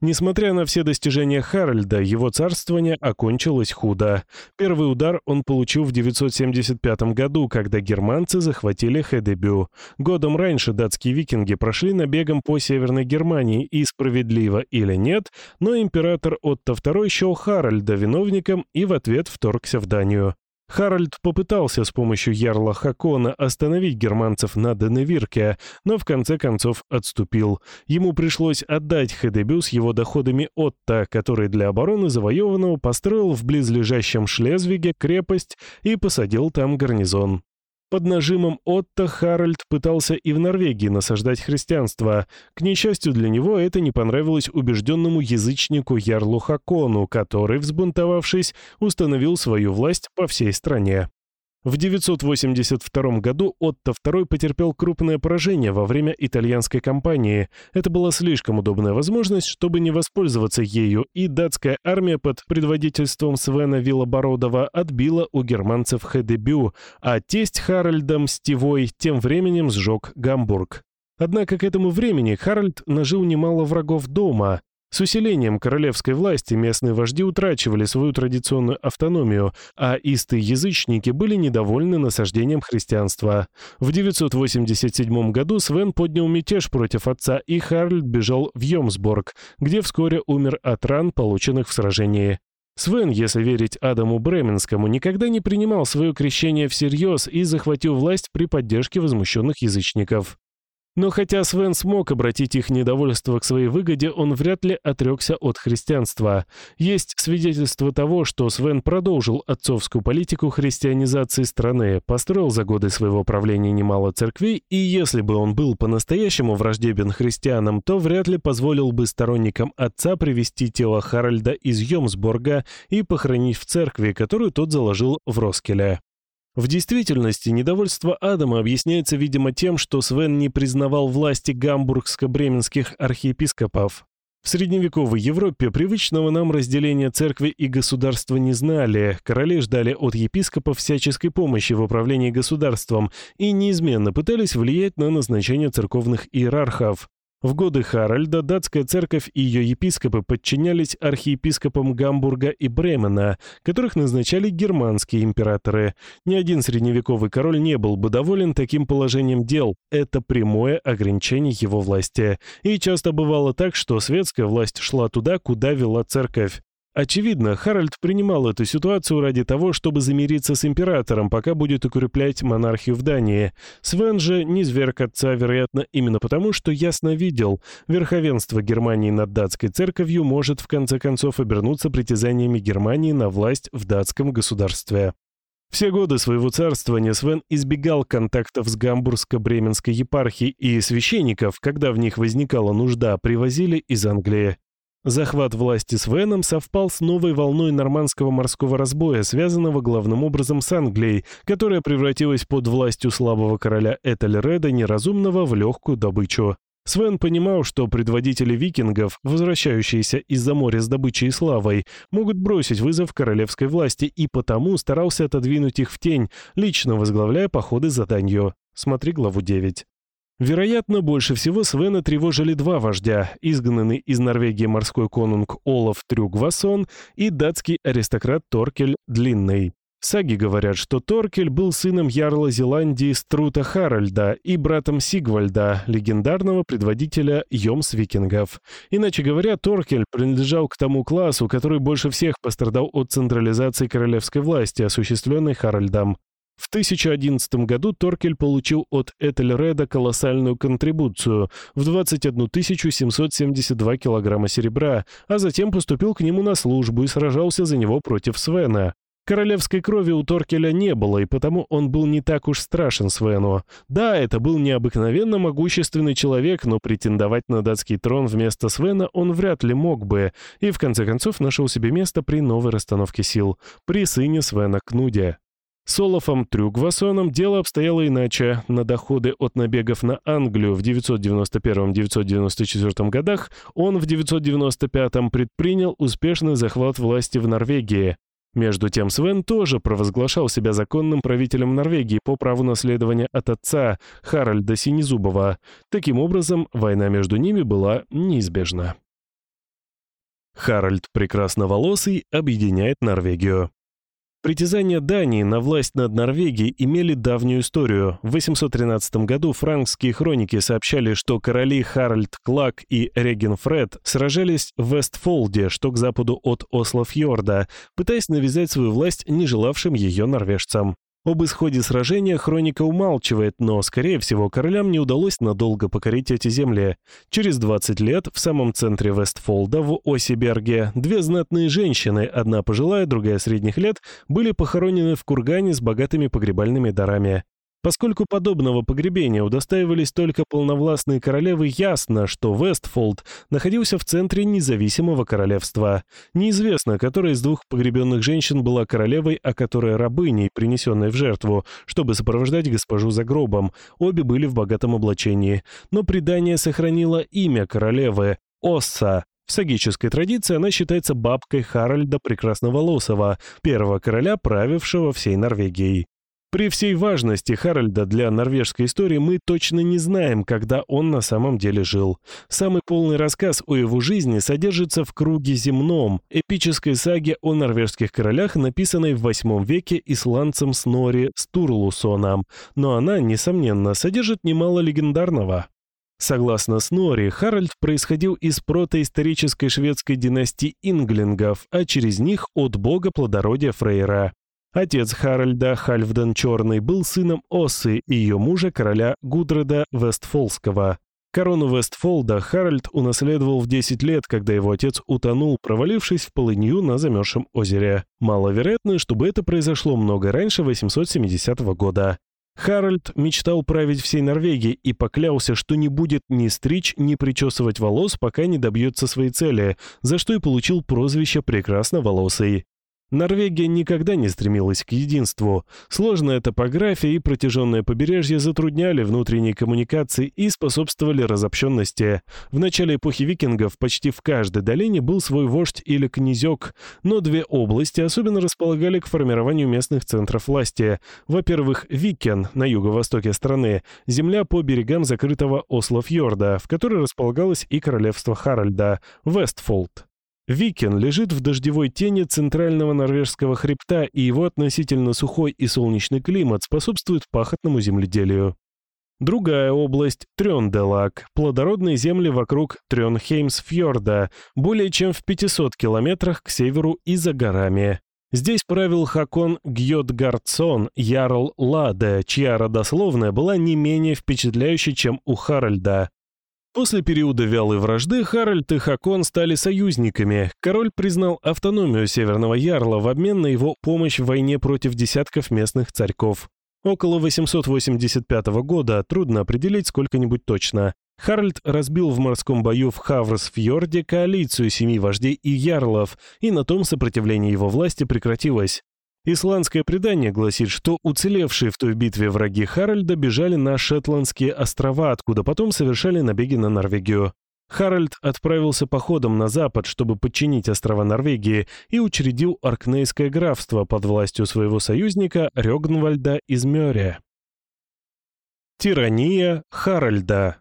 Несмотря на все достижения Харальда, его царствование окончилось худо. Первый удар он получил в 975 году, когда германцы захватили Хедебю. Годом раньше датские викинги прошли набегом по Северной Германии, и справедливо или нет, но император Отто II счел Харальда виновником и в ответ вторгся в Данию. Харальд попытался с помощью ярла Хакона остановить германцев на Деневирке, но в конце концов отступил. Ему пришлось отдать Хедебю с его доходами Отто, который для обороны завоеванного построил в близлежащем Шлезвиге крепость и посадил там гарнизон. Под нажимом Отто Харальд пытался и в Норвегии насаждать христианство. К несчастью для него это не понравилось убежденному язычнику Ярлу Хакону, который, взбунтовавшись, установил свою власть по всей стране. В 982 году Отто II потерпел крупное поражение во время итальянской кампании. Это была слишком удобная возможность, чтобы не воспользоваться ею, и датская армия под предводительством Свена Виллобородова отбила у германцев Хедебю, а тесть Харальда Мстевой тем временем сжег Гамбург. Однако к этому времени Харальд нажил немало врагов дома. С усилением королевской власти местные вожди утрачивали свою традиционную автономию, а истые язычники были недовольны насаждением христианства. В 987 году Свен поднял мятеж против отца, и Харльд бежал в Йомсборг, где вскоре умер от ран, полученных в сражении. Свен, если верить Адаму Бременскому, никогда не принимал свое крещение всерьез и захватил власть при поддержке возмущенных язычников. Но хотя Свен смог обратить их недовольство к своей выгоде, он вряд ли отрекся от христианства. Есть свидетельство того, что Свен продолжил отцовскую политику христианизации страны, построил за годы своего правления немало церквей, и если бы он был по-настоящему враждебен христианам, то вряд ли позволил бы сторонникам отца привести тело Харальда из Йомсборга и похоронить в церкви, которую тот заложил в Роскеле. В действительности, недовольство Адама объясняется, видимо, тем, что Свен не признавал власти гамбургско-бременских архиепископов. В средневековой Европе привычного нам разделения церкви и государства не знали, короли ждали от епископов всяческой помощи в управлении государством и неизменно пытались влиять на назначение церковных иерархов. В годы Харальда датская церковь и ее епископы подчинялись архиепископам Гамбурга и Бремена, которых назначали германские императоры. Ни один средневековый король не был бы доволен таким положением дел. Это прямое ограничение его власти. И часто бывало так, что светская власть шла туда, куда вела церковь. Очевидно, Харальд принимал эту ситуацию ради того, чтобы замириться с императором, пока будет укреплять монархию в Дании. Свен же не зверг отца, вероятно, именно потому, что ясно видел, верховенство Германии над датской церковью может в конце концов обернуться притязаниями Германии на власть в датском государстве. Все годы своего царствования Свен избегал контактов с Гамбургско-Бременской епархией, и священников, когда в них возникала нужда, привозили из Англии. Захват власти с Веном совпал с новой волной нормандского морского разбоя, связанного главным образом с Англией, которая превратилась под властью слабого короля Этельреда неразумного в легкую добычу. Свен понимал, что предводители викингов, возвращающиеся из-за моря с добычей и славой, могут бросить вызов королевской власти и потому старался отодвинуть их в тень, лично возглавляя походы за данью. Смотри главу 9. Вероятно, больше всего Свена тревожили два вождя, изгнанный из Норвегии морской конунг Олаф Трюгвасон и датский аристократ Торкель Длинный. Саги говорят, что Торкель был сыном ярла Зеландии Струта Харальда и братом Сигвальда, легендарного предводителя Йомс-викингов. Иначе говоря, Торкель принадлежал к тому классу, который больше всех пострадал от централизации королевской власти, осуществленной Харальдом. В 1011 году Торкель получил от Этельреда колоссальную контрибуцию в 21 772 килограмма серебра, а затем поступил к нему на службу и сражался за него против Свена. Королевской крови у Торкеля не было, и потому он был не так уж страшен Свену. Да, это был необыкновенно могущественный человек, но претендовать на датский трон вместо Свена он вряд ли мог бы, и в конце концов нашел себе место при новой расстановке сил, при сыне Свена Кнуде. С Олафом Трюгвасоном дело обстояло иначе. На доходы от набегов на Англию в 991-994 годах он в 995 предпринял успешный захват власти в Норвегии. Между тем Свен тоже провозглашал себя законным правителем Норвегии по праву наследования от отца Харальда Синезубова. Таким образом, война между ними была неизбежна. Харальд Прекрасноволосый объединяет Норвегию. Притязания Дании на власть над Норвегией имели давнюю историю. В 813 году франкские хроники сообщали, что короли Харальд Клак и Реген Фред сражались в Вестфолде, что к западу от Ослофьорда, пытаясь навязать свою власть не желавшим ее норвежцам. Об исходе сражения хроника умалчивает, но, скорее всего, королям не удалось надолго покорить эти земли. Через 20 лет в самом центре Вестфолда, в Осиберге, две знатные женщины, одна пожилая, другая средних лет, были похоронены в кургане с богатыми погребальными дарами. Поскольку подобного погребения удостаивались только полновластные королевы, ясно, что Вестфолд находился в центре независимого королевства. Неизвестно, которая из двух погребенных женщин была королевой, а которая рабыней, принесенной в жертву, чтобы сопровождать госпожу за гробом. Обе были в богатом облачении. Но предание сохранило имя королевы – Осса, в сагической традиции она считается бабкой Харальда Прекрасноволосого, первого короля, правившего всей Норвегией. При всей важности Харальда для норвежской истории мы точно не знаем, когда он на самом деле жил. Самый полный рассказ о его жизни содержится в «Круге земном», эпической саге о норвежских королях, написанной в VIII веке исландцем Снори Стурлусоном, но она, несомненно, содержит немало легендарного. Согласно Снори, Харальд происходил из протоисторической шведской династии инглингов, а через них от бога плодородия Фрейра. Отец Харальда, Хальфден Черный, был сыном Осы и ее мужа, короля Гудреда Вестфолского. Корону Вестфолда Харальд унаследовал в 10 лет, когда его отец утонул, провалившись в полынью на замерзшем озере. Маловероятно, чтобы это произошло много раньше 870 года. Харальд мечтал править всей Норвегией и поклялся, что не будет ни стричь, ни причесывать волос, пока не добьется своей цели, за что и получил прозвище «прекрасноволосый». Норвегия никогда не стремилась к единству. Сложная топография и протяженное побережье затрудняли внутренние коммуникации и способствовали разобщенности. В начале эпохи викингов почти в каждой долине был свой вождь или князек, но две области особенно располагали к формированию местных центров власти. Во-первых, Викен на юго-востоке страны, земля по берегам закрытого Ослофьорда, в которой располагалось и королевство Харальда, Вестфолд. Викен лежит в дождевой тени центрального норвежского хребта, и его относительно сухой и солнечный климат способствует пахотному земледелию. Другая область – Трёнделак, плодородные земли вокруг Трёнхеймсфьорда, более чем в 500 километрах к северу и за горами. Здесь правил Хакон Гьотгардсон, Ярл Ладе, чья родословная была не менее впечатляющей, чем у Харальда. После периода вялой вражды Харальд и Хакон стали союзниками. Король признал автономию Северного Ярла в обмен на его помощь в войне против десятков местных царьков. Около 885 года, трудно определить сколько-нибудь точно, Харальд разбил в морском бою в Хаврсфьорде коалицию семи вождей и ярлов, и на том сопротивление его власти прекратилось. Исландское предание гласит, что уцелевшие в той битве враги Харальда бежали на Шетландские острова, откуда потом совершали набеги на Норвегию. Харальд отправился походом на запад, чтобы подчинить острова Норвегии, и учредил Аркнейское графство под властью своего союзника Рёгнвальда из Мёре. Тирания Харальда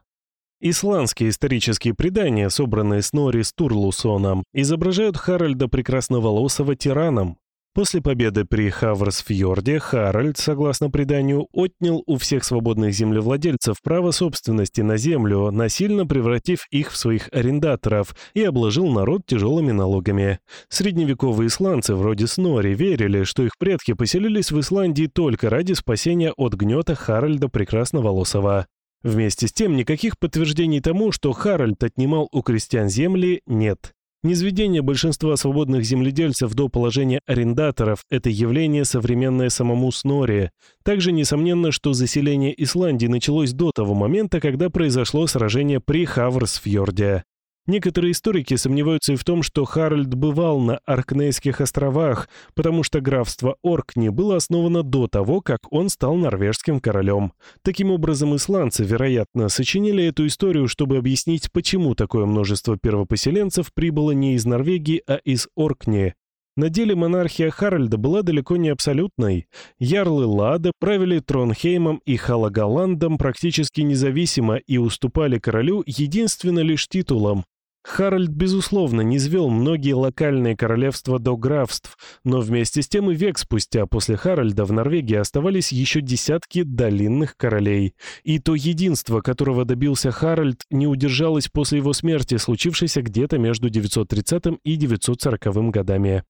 Исландские исторические предания, собранные Снори Стурлусоном, изображают Харальда Прекрасноволосого тираном, После победы при Хаврсфьорде Харальд, согласно преданию, отнял у всех свободных землевладельцев право собственности на землю, насильно превратив их в своих арендаторов и обложил народ тяжелыми налогами. Средневековые исландцы вроде Снори верили, что их предки поселились в Исландии только ради спасения от гнета Харальда Прекрасноволосого. Вместе с тем, никаких подтверждений тому, что Харальд отнимал у крестьян земли, нет. Низведение большинства свободных земледельцев до положения арендаторов – это явление, современное самому Снори. Также несомненно, что заселение Исландии началось до того момента, когда произошло сражение при Хаврсфьорде. Некоторые историки сомневаются и в том, что Харальд бывал на Аркнейских островах, потому что графство Оркни было основано до того, как он стал норвежским королем. Таким образом, исландцы, вероятно, сочинили эту историю, чтобы объяснить, почему такое множество первопоселенцев прибыло не из Норвегии, а из Оркни. На деле монархия Харальда была далеко не абсолютной. Ярлы Лада правили Тронхеймом и Халагаландом практически независимо и уступали королю единственно лишь титулом. Харальд, безусловно, не низвел многие локальные королевства до графств, но вместе с тем и век спустя после Харальда в Норвегии оставались еще десятки долинных королей. И то единство, которого добился Харальд, не удержалось после его смерти, случившейся где-то между 930 и 940 годами.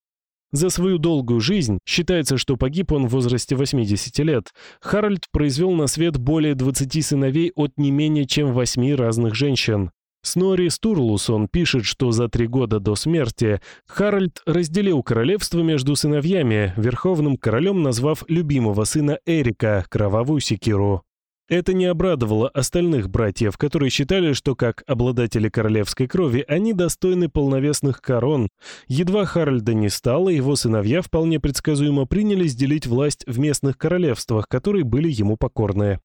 За свою долгую жизнь, считается, что погиб он в возрасте 80 лет, Харальд произвел на свет более 20 сыновей от не менее чем 8 разных женщин. Снори Стурлусон пишет, что за три года до смерти Харальд разделил королевство между сыновьями, верховным королем назвав любимого сына Эрика, кровавую секиру. Это не обрадовало остальных братьев, которые считали, что как обладатели королевской крови они достойны полновесных корон. Едва Харальда не стало, его сыновья вполне предсказуемо принялись делить власть в местных королевствах, которые были ему покорны.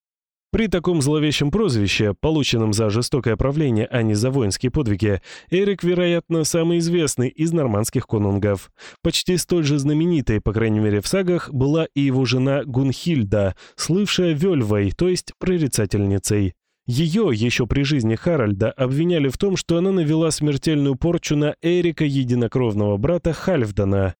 При таком зловещем прозвище, полученном за жестокое правление, а не за воинские подвиги, Эрик, вероятно, самый известный из нормандских конунгов. Почти столь же знаменитой, по крайней мере в сагах, была и его жена Гунхильда, слывшая Вельвой, то есть прорицательницей. Ее еще при жизни Харальда обвиняли в том, что она навела смертельную порчу на Эрика, единокровного брата Хальфдана.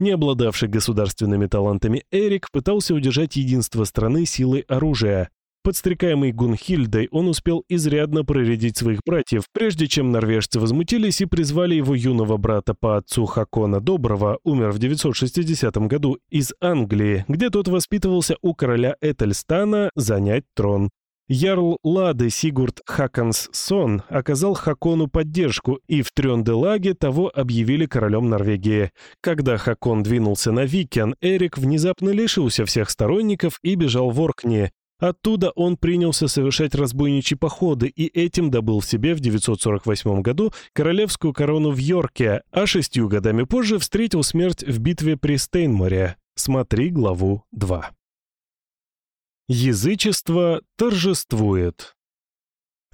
Не обладавший государственными талантами Эрик пытался удержать единство страны силой оружия. Подстрекаемый Гунхильдой, он успел изрядно проредить своих братьев, прежде чем норвежцы возмутились и призвали его юного брата по отцу Хакона Доброго, умер в 960 году, из Англии, где тот воспитывался у короля Этельстана, занять трон. Ярл Лады Сигурд Хаконссон оказал Хакону поддержку, и в Трёнделаге того объявили королем Норвегии. Когда Хакон двинулся на Викен, Эрик внезапно лишился всех сторонников и бежал в Оркни. Оттуда он принялся совершать разбойничьи походы и этим добыл себе в 948 году королевскую корону в Йорке, а шестью годами позже встретил смерть в битве при Стейнморе. Смотри главу 2. Язычество торжествует.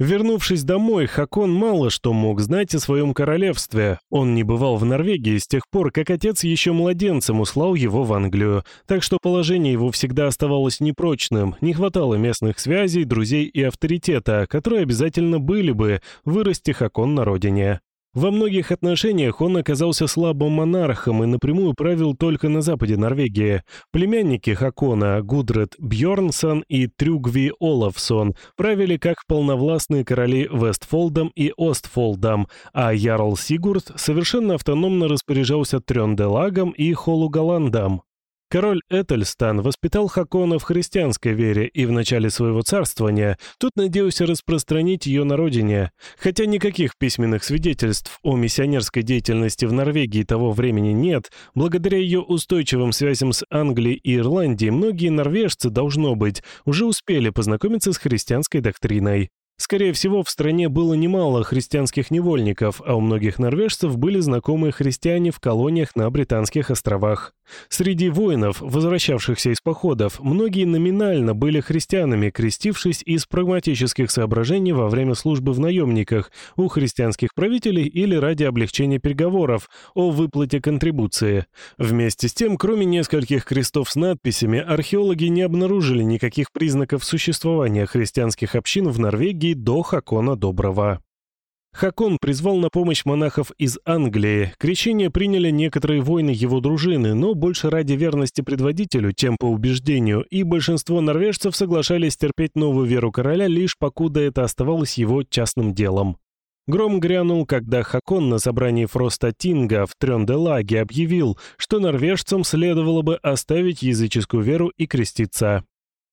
Вернувшись домой, Хакон мало что мог знать о своем королевстве. Он не бывал в Норвегии с тех пор, как отец еще младенцем услал его в Англию, так что положение его всегда оставалось непрочным, не хватало местных связей, друзей и авторитета, которые обязательно были бы, вырасти Хакон на родине. Во многих отношениях он оказался слабым монархом и напрямую правил только на западе Норвегии. Племянники Хакона Гудред Бьорнсон и Трюгви Олафсон правили как полновластные короли Вестфолдом и Остфолдом, а Ярл Сигурд совершенно автономно распоряжался Трёнделагом и Холугаландом. Король Этельстан воспитал Хакона в христианской вере и в начале своего царствования тут надеялся распространить ее на родине. Хотя никаких письменных свидетельств о миссионерской деятельности в Норвегии того времени нет, благодаря ее устойчивым связям с Англией и Ирландией многие норвежцы, должно быть, уже успели познакомиться с христианской доктриной. Скорее всего, в стране было немало христианских невольников, а у многих норвежцев были знакомые христиане в колониях на Британских островах. Среди воинов, возвращавшихся из походов, многие номинально были христианами, крестившись из прагматических соображений во время службы в наемниках у христианских правителей или ради облегчения переговоров о выплате контрибуции. Вместе с тем, кроме нескольких крестов с надписями, археологи не обнаружили никаких признаков существования христианских общин в Норвегии до Хакона Доброго. Хакон призвал на помощь монахов из Англии. Крещение приняли некоторые воины его дружины, но больше ради верности предводителю, чем по убеждению, и большинство норвежцев соглашались терпеть новую веру короля, лишь покуда это оставалось его частным делом. Гром грянул, когда Хакон на собрании Фроста Тинга в Трёнделаге объявил, что норвежцам следовало бы оставить языческую веру и креститься.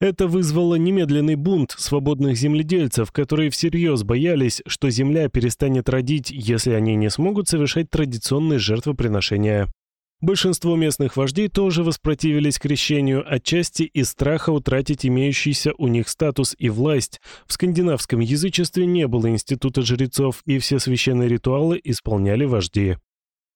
Это вызвало немедленный бунт свободных земледельцев, которые всерьез боялись, что земля перестанет родить, если они не смогут совершать традиционные жертвоприношения. Большинство местных вождей тоже воспротивились крещению, отчасти из страха утратить имеющийся у них статус и власть. В скандинавском язычестве не было института жрецов, и все священные ритуалы исполняли вожди.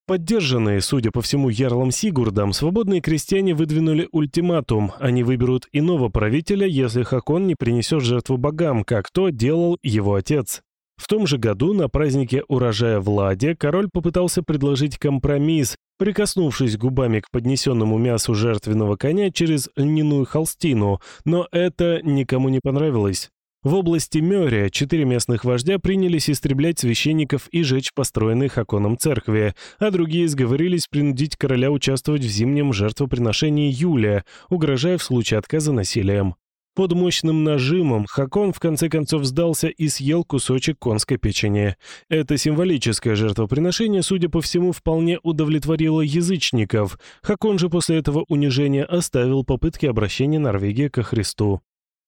Поддержанные, судя по всему, ярлом Сигурдом, свободные крестьяне выдвинули ультиматум. Они выберут иного правителя, если Хакон не принесет жертву богам, как то делал его отец. В том же году на празднике урожая в Ладе король попытался предложить компромисс, прикоснувшись губами к поднесенному мясу жертвенного коня через льняную холстину, но это никому не понравилось. В области Мёрия четыре местных вождя принялись истреблять священников и жечь построенные Хаконом церкви, а другие сговорились принудить короля участвовать в зимнем жертвоприношении Юлия, угрожая в случае отказа насилием. Под мощным нажимом Хакон в конце концов сдался и съел кусочек конской печени. Это символическое жертвоприношение, судя по всему, вполне удовлетворило язычников. Хакон же после этого унижения оставил попытки обращения Норвегии ко Христу.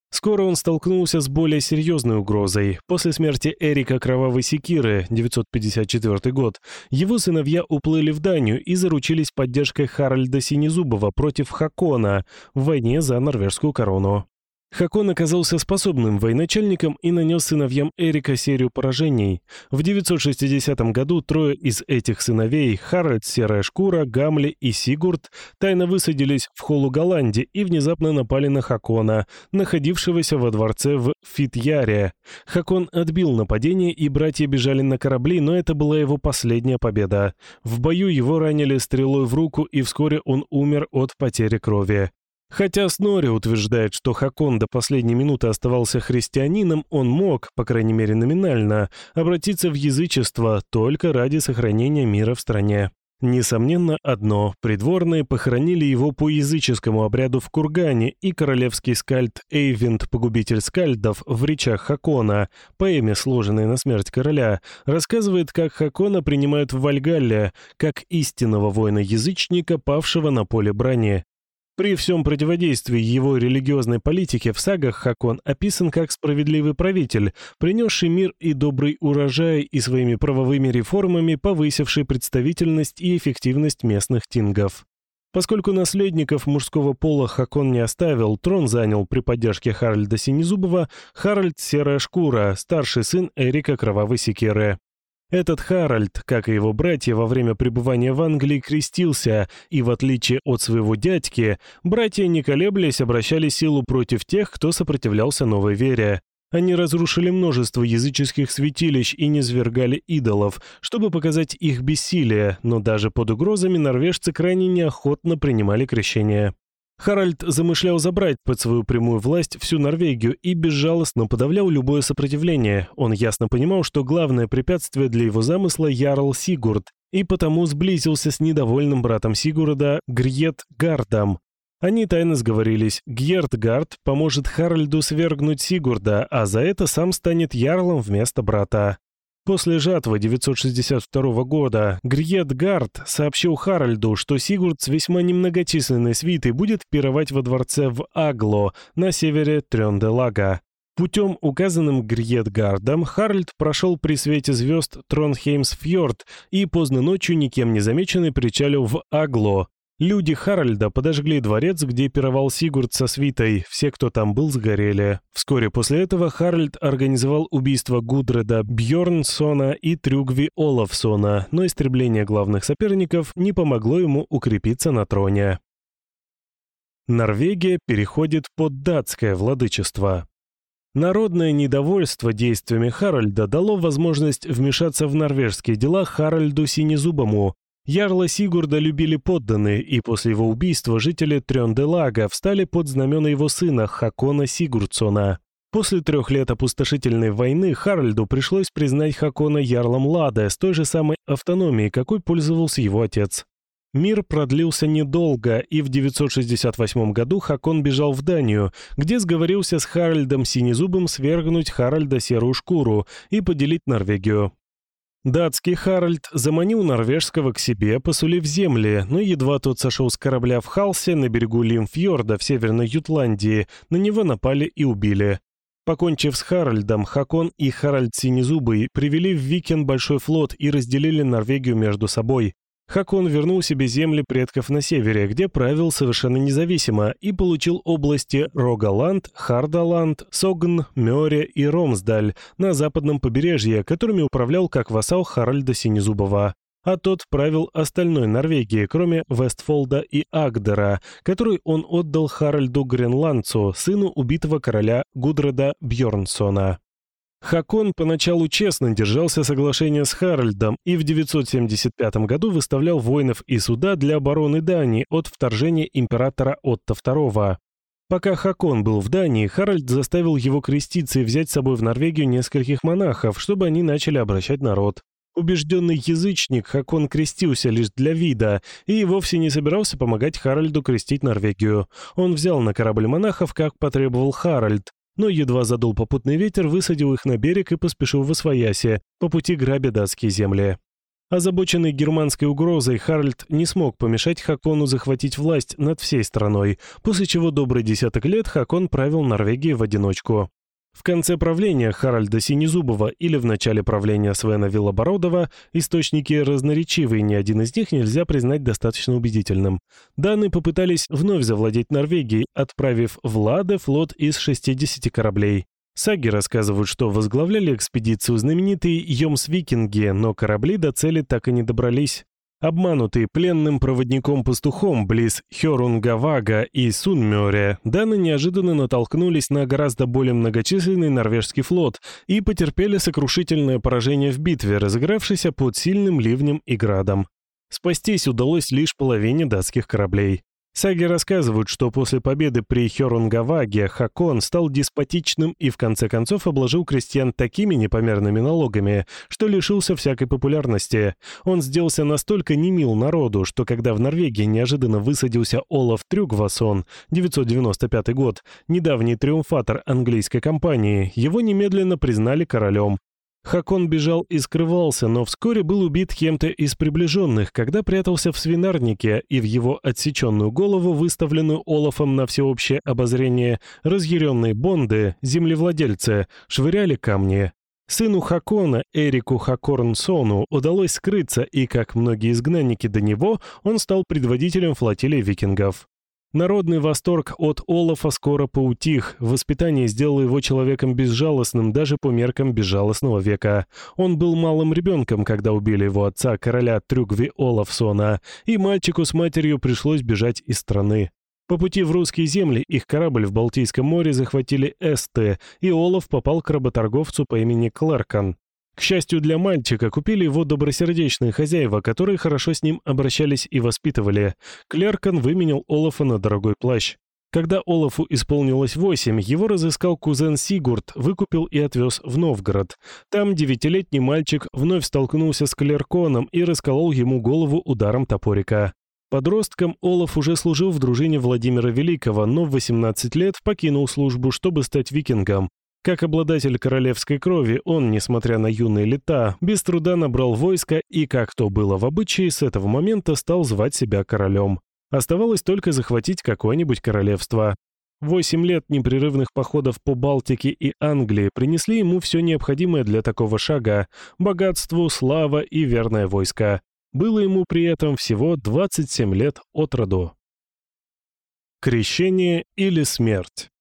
Скоро он столкнулся с более серьезной угрозой. После смерти Эрика Кровавой Секиры, 954 год, его сыновья уплыли в Данию и заручились поддержкой Харальда Синезубова против Хакона в войне за норвежскую корону. Хакон оказался способным военачальником и нанес сыновьям Эрика серию поражений. В 960 году трое из этих сыновей, Харальд Серая Шкура, Гамли и Сигурд, тайно высадились в холу Голландии и внезапно напали на Хакона, находившегося во дворце в Фитьяре. Хакон отбил нападение, и братья бежали на корабли, но это была его последняя победа. В бою его ранили стрелой в руку, и вскоре он умер от потери крови. Хотя Снори утверждает, что Хакон до последней минуты оставался христианином, он мог, по крайней мере номинально, обратиться в язычество только ради сохранения мира в стране. Несомненно, одно – придворные похоронили его по языческому обряду в Кургане, и королевский скальд Эйвент, погубитель скальдов, в речах Хакона, поэме, сложенной на смерть короля, рассказывает, как Хакона принимают в Вальгалле, как истинного воина-язычника, павшего на поле брани. При всем противодействии его религиозной политике в сагах Хакон описан как справедливый правитель, принесший мир и добрый урожай и своими правовыми реформами повысивший представительность и эффективность местных тингов. Поскольку наследников мужского пола Хакон не оставил, трон занял при поддержке Харальда Синезубова Харальд Серая Шкура, старший сын Эрика Кровавой Секеры. Этот Харальд, как и его братья во время пребывания в Англии, крестился, и в отличие от своего дядьки, братья, не колеблясь, обращали силу против тех, кто сопротивлялся новой вере. Они разрушили множество языческих святилищ и низвергали идолов, чтобы показать их бессилие, но даже под угрозами норвежцы крайне неохотно принимали крещение. Харальд замышлял забрать под свою прямую власть всю Норвегию и безжалостно подавлял любое сопротивление. Он ясно понимал, что главное препятствие для его замысла — Ярл Сигурд, и потому сблизился с недовольным братом Сигурда Грьет Гардом. Они тайно сговорились. Гьертгард поможет Харальду свергнуть Сигурда, а за это сам станет ярлом вместо брата. После жатвы 962 года Гриетгард сообщил Харальду, что Сигурд с весьма немногочисленной свитой будет пировать во дворце в Агло на севере Трёнделага. Путем, указанным Гриетгардом, Харальд прошел при свете звезд Тронхеймсфьорд и поздно ночью никем не замеченный причалил в Агло, Люди Харальда подожгли дворец, где пировал Сигурд со свитой. Все, кто там был, сгорели. Вскоре после этого Харальд организовал убийство Гудреда Бьорнсона и Трюгви Олафсона, но истребление главных соперников не помогло ему укрепиться на троне. Норвегия переходит под датское владычество. Народное недовольство действиями Харальда дало возможность вмешаться в норвежские дела Харальду Синезубому, Ярла Сигурда любили подданные, и после его убийства жители Трёнделага встали под знамена его сына Хакона Сигурдсона. После трех лет опустошительной войны Харальду пришлось признать Хакона ярлом Лада с той же самой автономией, какой пользовался его отец. Мир продлился недолго, и в 968 году Хакон бежал в Данию, где сговорился с Харальдом Синезубым свергнуть Харальда Серую Шкуру и поделить Норвегию. Датский Харальд заманил норвежского к себе, посулив земли, но едва тот сошел с корабля в Халсе на берегу Лимфьорда в Северной Ютландии, на него напали и убили. Покончив с Харальдом, Хакон и Харальд Синезубый привели в Викен большой флот и разделили Норвегию между собой. Хакон вернул себе земли предков на севере, где правил совершенно независимо, и получил области Рогаланд, Хардаланд, Согн, Мёре и Ромсдаль на западном побережье, которыми управлял как вассал Харальда Синезубова. А тот правил остальной Норвегии, кроме Вестфолда и Агдера, который он отдал Харальду Гренландцу, сыну убитого короля Гудреда Бьорнсона. Хакон поначалу честно держался соглашения с Харальдом и в 975 году выставлял воинов и суда для обороны Дании от вторжения императора Отто II. Пока Хакон был в Дании, Харальд заставил его креститься и взять с собой в Норвегию нескольких монахов, чтобы они начали обращать народ. Убежденный язычник, Хакон крестился лишь для вида и вовсе не собирался помогать Харальду крестить Норвегию. Он взял на корабль монахов, как потребовал Харальд, но едва задул попутный ветер, высадил их на берег и поспешил в Освоясе, по пути грабя датские земли. Озабоченный германской угрозой, Харальд не смог помешать Хакону захватить власть над всей страной, после чего добрый десяток лет Хакон правил Норвегией в одиночку. В конце правления Харальда Синезубова или в начале правления Свена Виллобородова источники разноречивые, ни один из них нельзя признать достаточно убедительным. Даны попытались вновь завладеть Норвегией, отправив в Ладе флот из 60 кораблей. Саги рассказывают, что возглавляли экспедицию знаменитые Йомс-викинги, но корабли до цели так и не добрались. Обманутый пленным проводником-пастухом близ Хёрунгавага и Сунмёре, Даны неожиданно натолкнулись на гораздо более многочисленный норвежский флот и потерпели сокрушительное поражение в битве, разыгравшейся под сильным ливнем и градом. Спастись удалось лишь половине датских кораблей. Саги рассказывают, что после победы при Хёрунгаваге Хакон стал деспотичным и в конце концов обложил крестьян такими непомерными налогами, что лишился всякой популярности. Он сделался настолько немил народу, что когда в Норвегии неожиданно высадился Олаф Трюгвасон, 995 год, недавний триумфатор английской кампании, его немедленно признали королем. Хакон бежал и скрывался, но вскоре был убит кем-то из приближенных, когда прятался в свинарнике, и в его отсеченную голову, выставленную Олафом на всеобщее обозрение, разъяренные бонды, землевладельцы, швыряли камни. Сыну Хакона, Эрику Хакорнсону, удалось скрыться, и, как многие изгнанники до него, он стал предводителем флотилии викингов. Народный восторг от Олафа скоро поутих, воспитание сделало его человеком безжалостным даже по меркам безжалостного века. Он был малым ребенком, когда убили его отца, короля Трюгви Олафсона, и мальчику с матерью пришлось бежать из страны. По пути в русские земли их корабль в Балтийском море захватили эсты, и Олаф попал к работорговцу по имени Клэркан. К счастью для мальчика, купили его добросердечные хозяева, которые хорошо с ним обращались и воспитывали. Клеркан выменял Олафа на дорогой плащ. Когда Олафу исполнилось восемь, его разыскал кузен Сигурд, выкупил и отвез в Новгород. Там девятилетний мальчик вновь столкнулся с Клерконом и расколол ему голову ударом топорика. Подростком Олаф уже служил в дружине Владимира Великого, но в 18 лет покинул службу, чтобы стать викингом. Как обладатель королевской крови, он, несмотря на юные лета, без труда набрал войско и, как то было в обычае, с этого момента стал звать себя королем. Оставалось только захватить какое-нибудь королевство. Восемь лет непрерывных походов по Балтике и Англии принесли ему все необходимое для такого шага – богатство, слава и верное войско. Было ему при этом всего 27 лет от роду. Крещение или смерть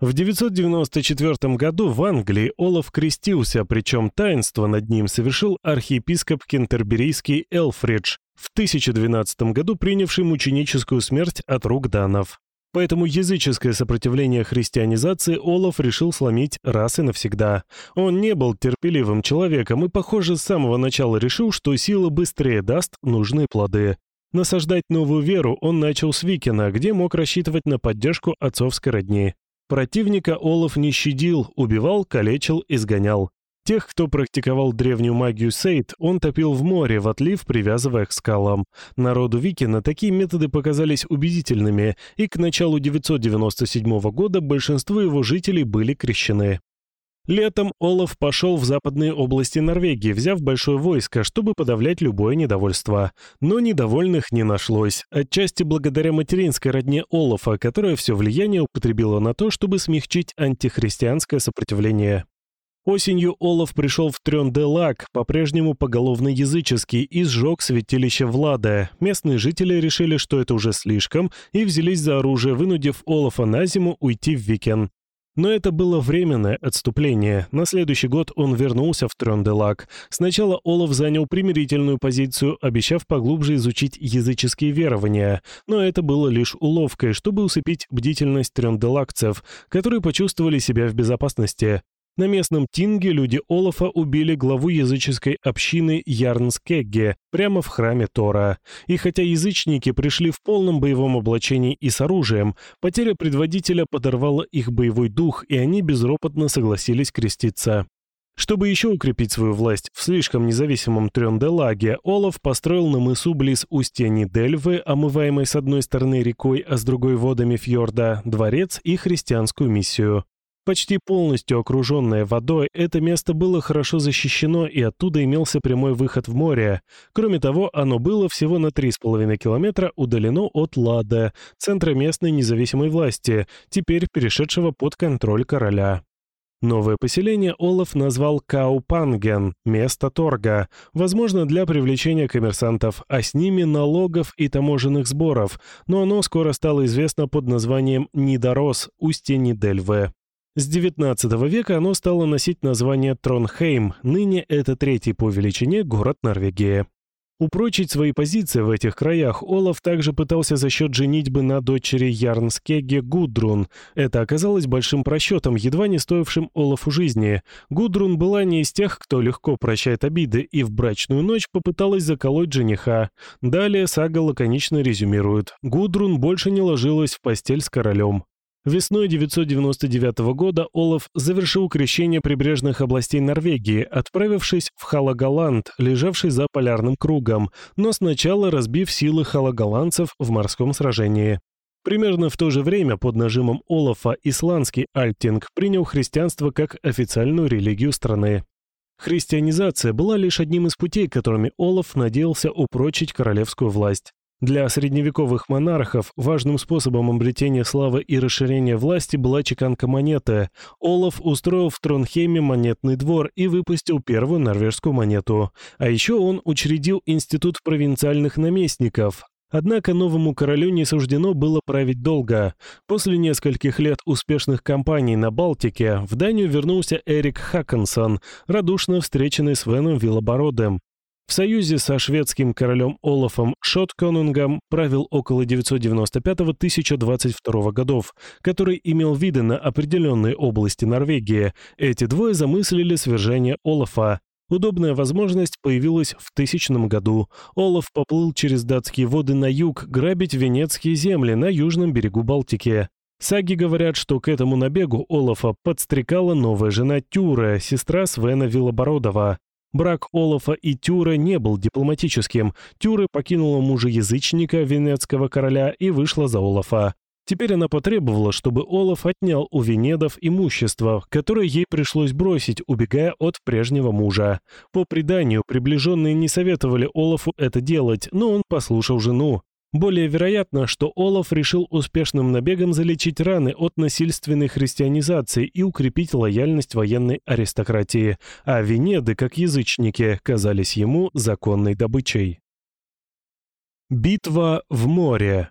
в 994 году в Англии Олаф крестился, причем таинство над ним совершил архиепископ кентерберийский Элфридж, в 1012 году принявший мученическую смерть от рук данов. Поэтому языческое сопротивление христианизации Олаф решил сломить раз и навсегда. Он не был терпеливым человеком и, похоже, с самого начала решил, что сила быстрее даст нужные плоды. Насаждать новую веру он начал с Викина, где мог рассчитывать на поддержку отцовской родни. Противника Олаф не щадил, убивал, калечил, изгонял. Тех, кто практиковал древнюю магию Сейд, он топил в море, в отлив, привязывая к скалам. Народу Викина такие методы показались убедительными, и к началу 997 года большинство его жителей были крещены. Летом Олаф пошел в западные области Норвегии, взяв большое войско, чтобы подавлять любое недовольство. Но недовольных не нашлось. Отчасти благодаря материнской родне Олафа, которая все влияние употребила на то, чтобы смягчить антихристианское сопротивление. Осенью Олаф пришел в Трёнделаг, по-прежнему поголовно языческий, и сжег святилище в Ладе. Местные жители решили, что это уже слишком, и взялись за оружие, вынудив Олафа на зиму уйти в Викен. Но это было временное отступление. На следующий год он вернулся в Трёнделак. Сначала Олаф занял примирительную позицию, обещав поглубже изучить языческие верования. Но это было лишь уловкой, чтобы усыпить бдительность трёнделакцев, которые почувствовали себя в безопасности. На местном Тинге люди Олафа убили главу языческой общины Ярнскегге прямо в храме Тора. И хотя язычники пришли в полном боевом облачении и с оружием, потеря предводителя подорвала их боевой дух, и они безропотно согласились креститься. Чтобы еще укрепить свою власть в слишком независимом Трёнделаге, Олаф построил на мысу близ устья Нидельвы, омываемой с одной стороны рекой, а с другой водами фьорда, дворец и христианскую миссию. Почти полностью окруженное водой, это место было хорошо защищено и оттуда имелся прямой выход в море. Кроме того, оно было всего на 3,5 километра удалено от Лада, центра местной независимой власти, теперь перешедшего под контроль короля. Новое поселение Олаф назвал Каупанген, место торга, возможно, для привлечения коммерсантов, а с ними налогов и таможенных сборов, но оно скоро стало известно под названием Нидарос, устье Нидельве. С XIX века оно стало носить название Тронхейм, ныне это третий по величине город Норвегии. Упрочить свои позиции в этих краях Олаф также пытался за счет женитьбы на дочери Ярнскегге Гудрун. Это оказалось большим просчетом, едва не стоившим Олафу жизни. Гудрун была не из тех, кто легко прощает обиды, и в брачную ночь попыталась заколоть жениха. Далее сага лаконично резюмирует. Гудрун больше не ложилась в постель с королем. Весной 999 года Олаф завершил крещение прибрежных областей Норвегии, отправившись в Халагаланд, лежавший за полярным кругом, но сначала разбив силы халагаландцев в морском сражении. Примерно в то же время под нажимом Олафа исландский Альтинг принял христианство как официальную религию страны. Христианизация была лишь одним из путей, которыми Олаф надеялся упрочить королевскую власть. Для средневековых монархов важным способом обретения славы и расширения власти была чеканка монеты. Олаф устроил в Тронхейме монетный двор и выпустил первую норвежскую монету. А еще он учредил институт провинциальных наместников. Однако новому королю не суждено было править долго. После нескольких лет успешных кампаний на Балтике в Данию вернулся Эрик Хаккенсон, радушно встреченный Свеном Вилобородым. В союзе со шведским королем Олафом Шотконунгом правил около 995-1022 годов, который имел виды на определенные области Норвегии. Эти двое замыслили свержение Олафа. Удобная возможность появилась в тысячном году. Олаф поплыл через датские воды на юг грабить венецкие земли на южном берегу Балтики. Саги говорят, что к этому набегу Олафа подстрекала новая жена Тюра, сестра Свена Вилобородова. Брак Олафа и Тюра не был дипломатическим. Тюра покинула мужа-язычника венецкого короля и вышла за Олафа. Теперь она потребовала, чтобы Олаф отнял у Венедов имущество, которое ей пришлось бросить, убегая от прежнего мужа. По преданию, приближенные не советовали Олафу это делать, но он послушал жену. Более вероятно, что Олаф решил успешным набегом залечить раны от насильственной христианизации и укрепить лояльность военной аристократии, а Венеды, как язычники, казались ему законной добычей. Битва в море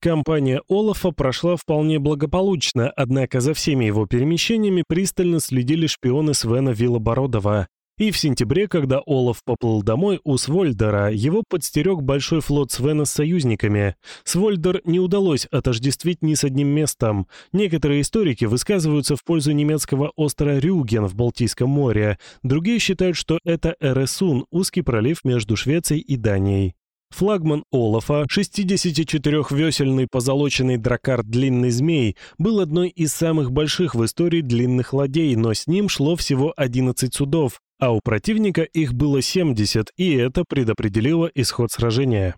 Компания Олафа прошла вполне благополучно, однако за всеми его перемещениями пристально следили шпионы Свена Виллобородова. И в сентябре, когда Олаф поплыл домой у Свольдера, его подстерег большой флот Свена с союзниками. Свольдер не удалось отождествить ни с одним местом. Некоторые историки высказываются в пользу немецкого острова Рюген в Балтийском море. Другие считают, что это Эресун, узкий пролив между Швецией и Данией. Флагман Олафа, 64-весельный позолоченный дракар «Длинный змей», был одной из самых больших в истории длинных ладей, но с ним шло всего 11 судов, а у противника их было 70, и это предопределило исход сражения.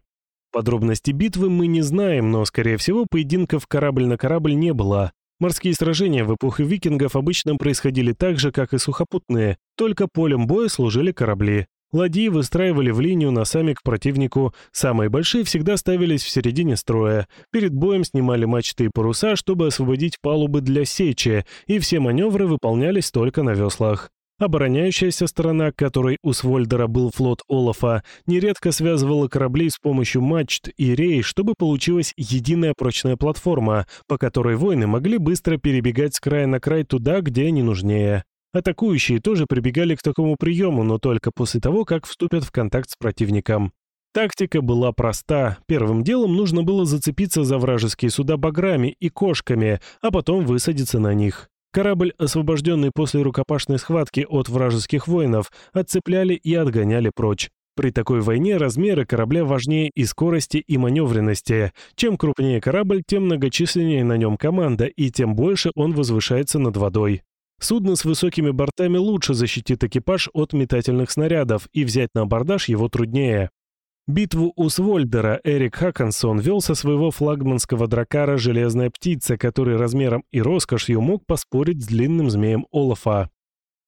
Подробности битвы мы не знаем, но, скорее всего, поединков корабль на корабль не было. Морские сражения в эпоху викингов обычно происходили так же, как и сухопутные, только полем боя служили корабли. Ладьи выстраивали в линию носами к противнику, самые большие всегда ставились в середине строя. Перед боем снимали мачты и паруса, чтобы освободить палубы для сечи, и все маневры выполнялись только на веслах. Обороняющаяся сторона, которой у Свольдера был флот Олафа, нередко связывала корабли с помощью мачт и рей, чтобы получилась единая прочная платформа, по которой воины могли быстро перебегать с края на край туда, где они нужнее. Атакующие тоже прибегали к такому приему, но только после того, как вступят в контакт с противником. Тактика была проста. Первым делом нужно было зацепиться за вражеские суда баграми и кошками, а потом высадиться на них. Корабль, освобожденный после рукопашной схватки от вражеских воинов, отцепляли и отгоняли прочь. При такой войне размеры корабля важнее и скорости, и маневренности. Чем крупнее корабль, тем многочисленнее на нем команда, и тем больше он возвышается над водой. Судно с высокими бортами лучше защитит экипаж от метательных снарядов, и взять на абордаж его труднее. Битву у Свольдера Эрик Хакансон вел со своего флагманского дракара «Железная птица», который размером и роскошью мог поспорить с длинным змеем Олафа.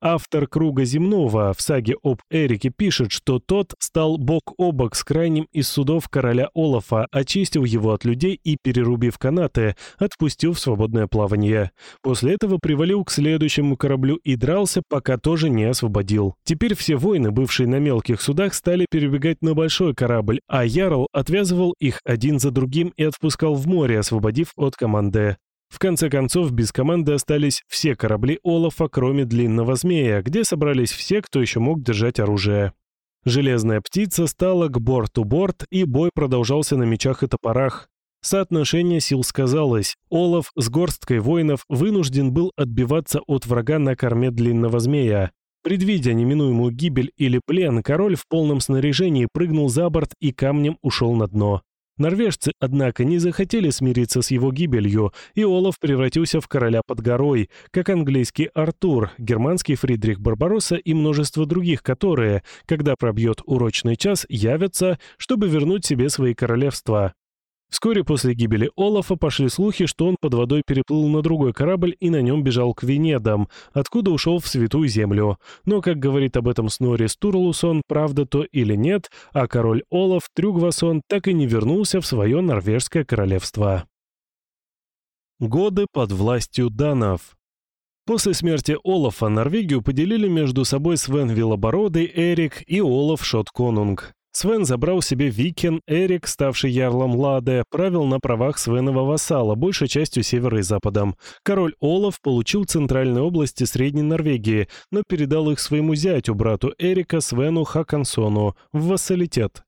Автор «Круга земного» в саге об Эрике пишет, что тот стал бок о бок с крайним из судов короля Олафа, очистил его от людей и, перерубив канаты, отпустил в свободное плавание. После этого привалил к следующему кораблю и дрался, пока тоже не освободил. Теперь все воины, бывшие на мелких судах, стали перебегать на большой корабль, а Ярл отвязывал их один за другим и отпускал в море, освободив от команды. В конце концов, без команды остались все корабли Олафа, кроме длинного змея, где собрались все, кто еще мог держать оружие. Железная птица стала к борту борт, и бой продолжался на мечах и топорах. Соотношение сил сказалось. Олаф с горсткой воинов вынужден был отбиваться от врага на корме длинного змея. Предвидя неминуемую гибель или плен, король в полном снаряжении прыгнул за борт и камнем ушел на дно. Норвежцы, однако, не захотели смириться с его гибелью, и Олаф превратился в короля под горой, как английский Артур, германский Фридрих Барбаросса и множество других, которые, когда пробьет урочный час, явятся, чтобы вернуть себе свои королевства. Вскоре после гибели Олафа пошли слухи, что он под водой переплыл на другой корабль и на нем бежал к Венедам, откуда ушел в Святую Землю. Но, как говорит об этом Снорри Стурлусон, правда то или нет, а король Олаф Трюггвасон так и не вернулся в свое норвежское королевство. Годы под властью данов После смерти Олафа Норвегию поделили между собой Свен Вилобородый, Эрик и Олаф Шотконунг. Свен забрал себе Викен, Эрик, ставший ярлом Ладе, правил на правах Свенова вассала, большей частью севера и западом. Король Олаф получил центральные области Средней Норвегии, но передал их своему зятю, брату Эрика Свену Хакансону, в вассалитет.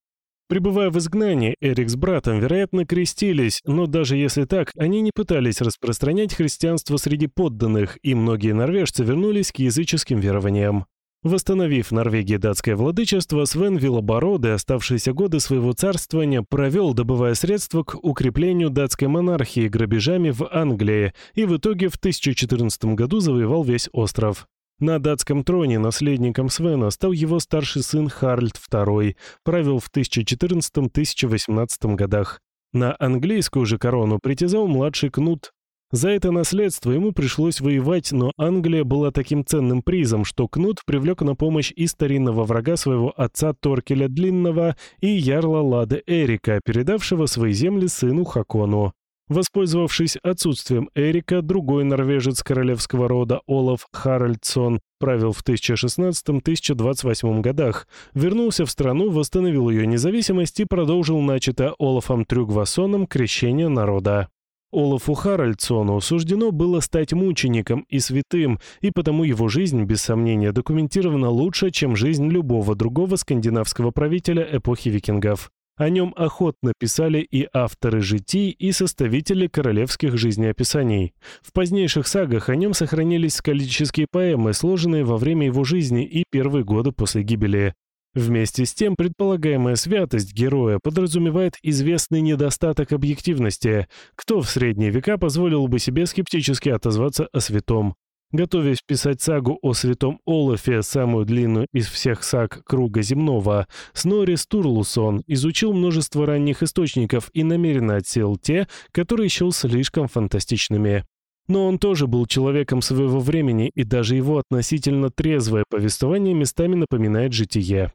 Пребывая в изгнании, Эрик с братом, вероятно, крестились, но даже если так, они не пытались распространять христианство среди подданных, и многие норвежцы вернулись к языческим верованиям. Восстановив Норвегии датское владычество, Свен Вилобороды оставшиеся годы своего царствования провел, добывая средства к укреплению датской монархии грабежами в Англии и в итоге в 1014 году завоевал весь остров. На датском троне наследником Свена стал его старший сын Харльд II, правил в 1014-1018 годах. На английскую же корону притязал младший Кнут, за это наследство ему пришлось воевать, но Англия была таким ценным призом, что Кнут привлек на помощь и старинного врага своего отца Торкеля Длинного и ярла Лады Эрика, передавшего свои земли сыну Хакону. Воспользовавшись отсутствием Эрика, другой норвежец королевского рода Олаф Харальдсон правил в 1016-1028 годах, вернулся в страну, восстановил ее независимость и продолжил начатое Олафом Трюгвасоном крещение народа. Олафу Харальдсону суждено было стать мучеником и святым, и потому его жизнь, без сомнения, документирована лучше, чем жизнь любого другого скандинавского правителя эпохи викингов. О нем охотно писали и авторы житий, и составители королевских жизнеописаний. В позднейших сагах о нем сохранились скалические поэмы, сложенные во время его жизни и первые годы после гибели. Вместе с тем, предполагаемая святость героя подразумевает известный недостаток объективности. Кто в средние века позволил бы себе скептически отозваться о святом? Готовясь писать сагу о святом Олафе, самую длинную из всех саг круга земного, Снори Стурлусон изучил множество ранних источников и намеренно отсел те, которые счел слишком фантастичными. Но он тоже был человеком своего времени, и даже его относительно трезвое повествование местами напоминает житие.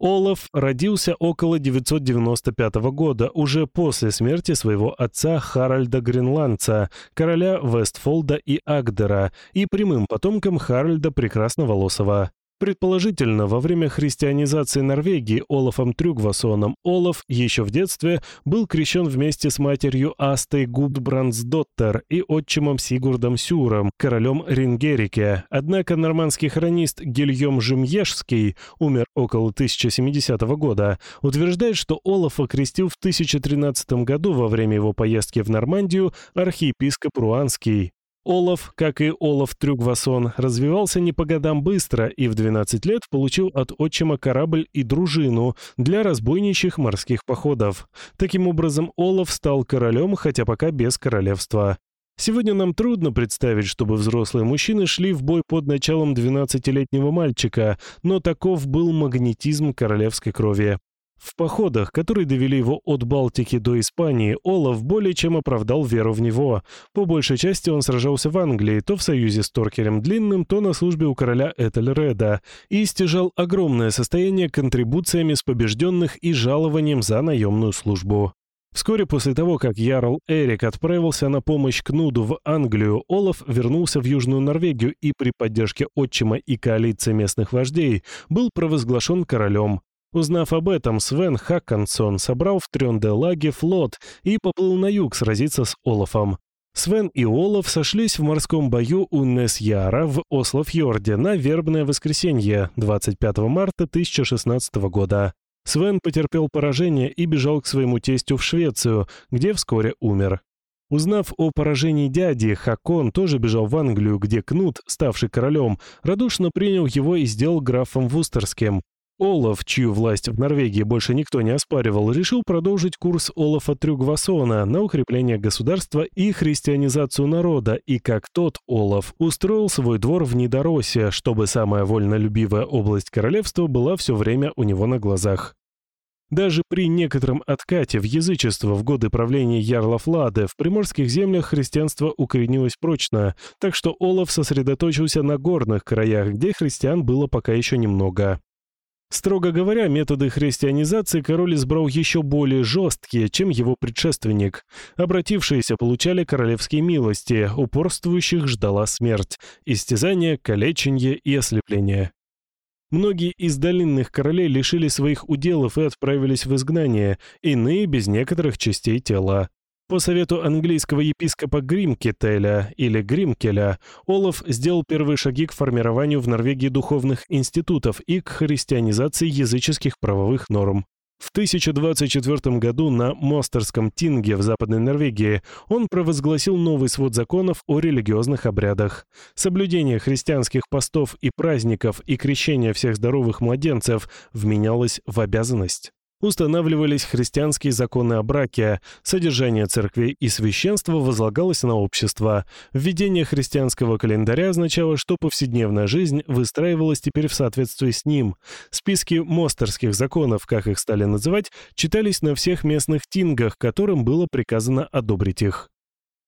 Олаф родился около 995 года, уже после смерти своего отца Харальда Гренландца, короля Вестфолда и Агдера, и прямым потомком Харальда Прекрасноволосого. Предположительно, во время христианизации Норвегии Олафом Трюгвасоном Олаф еще в детстве был крещен вместе с матерью Астой Гудбрандсдоттер и отчимом Сигурдом Сюром, королем Рингерике. Однако нормандский хронист Гильем Жемьешский, умер около 1070 года, утверждает, что Олафа крестил в 1013 году во время его поездки в Нормандию архиепископ Руанский. Олаф, как и Олаф Трюгвасон, развивался не по годам быстро и в 12 лет получил от отчима корабль и дружину для разбойничьих морских походов. Таким образом, Олаф стал королем, хотя пока без королевства. Сегодня нам трудно представить, чтобы взрослые мужчины шли в бой под началом 12-летнего мальчика, но таков был магнетизм королевской крови. В походах, которые довели его от Балтики до Испании, Олаф более чем оправдал веру в него. По большей части он сражался в Англии, то в союзе с Торкерем Длинным, то на службе у короля Этельреда, и стяжал огромное состояние контрибуциями с побежденных и жалованием за наемную службу. Вскоре после того, как Ярл Эрик отправился на помощь Кнуду в Англию, Олаф вернулся в Южную Норвегию и при поддержке отчима и коалиции местных вождей был провозглашен королем. Узнав об этом, Свен Хаккансон собрал в Трёнделаге флот и поплыл на юг сразиться с Олафом. Свен и Олаф сошлись в морском бою у Несьяра в Ослофьорде на вербное воскресенье 25 марта 1016 года. Свен потерпел поражение и бежал к своему тестю в Швецию, где вскоре умер. Узнав о поражении дяди, Хакон тоже бежал в Англию, где Кнут, ставший королем, радушно принял его и сделал графом Вустерским. Олаф, чью власть в Норвегии больше никто не оспаривал, решил продолжить курс Олафа Трюгвасона на укрепление государства и христианизацию народа, и как тот Олаф устроил свой двор в Нидоросе, чтобы самая вольнолюбивая область королевства была все время у него на глазах. Даже при некотором откате в язычество в годы правления Ярла Флады в приморских землях христианство укоренилось прочно, так что Олаф сосредоточился на горных краях, где христиан было пока еще немного. Строго говоря, методы христианизации король избрал еще более жесткие, чем его предшественник. Обратившиеся получали королевские милости, упорствующих ждала смерть, истязание, калеченье и ослепление. Многие из долинных королей лишили своих уделов и отправились в изгнание, иные без некоторых частей тела. По совету английского епископа Гримкетеля или Гримкеля, Олаф сделал первые шаги к формированию в Норвегии духовных институтов и к христианизации языческих правовых норм. В 1024 году на Мостерском Тинге в Западной Норвегии он провозгласил новый свод законов о религиозных обрядах. Соблюдение христианских постов и праздников и крещение всех здоровых младенцев вменялось в обязанность устанавливались христианские законы о браке, содержание церкви и священства возлагалось на общество. Введение христианского календаря означало, что повседневная жизнь выстраивалась теперь в соответствии с ним. Списки мостерских законов, как их стали называть, читались на всех местных тингах, которым было приказано одобрить их.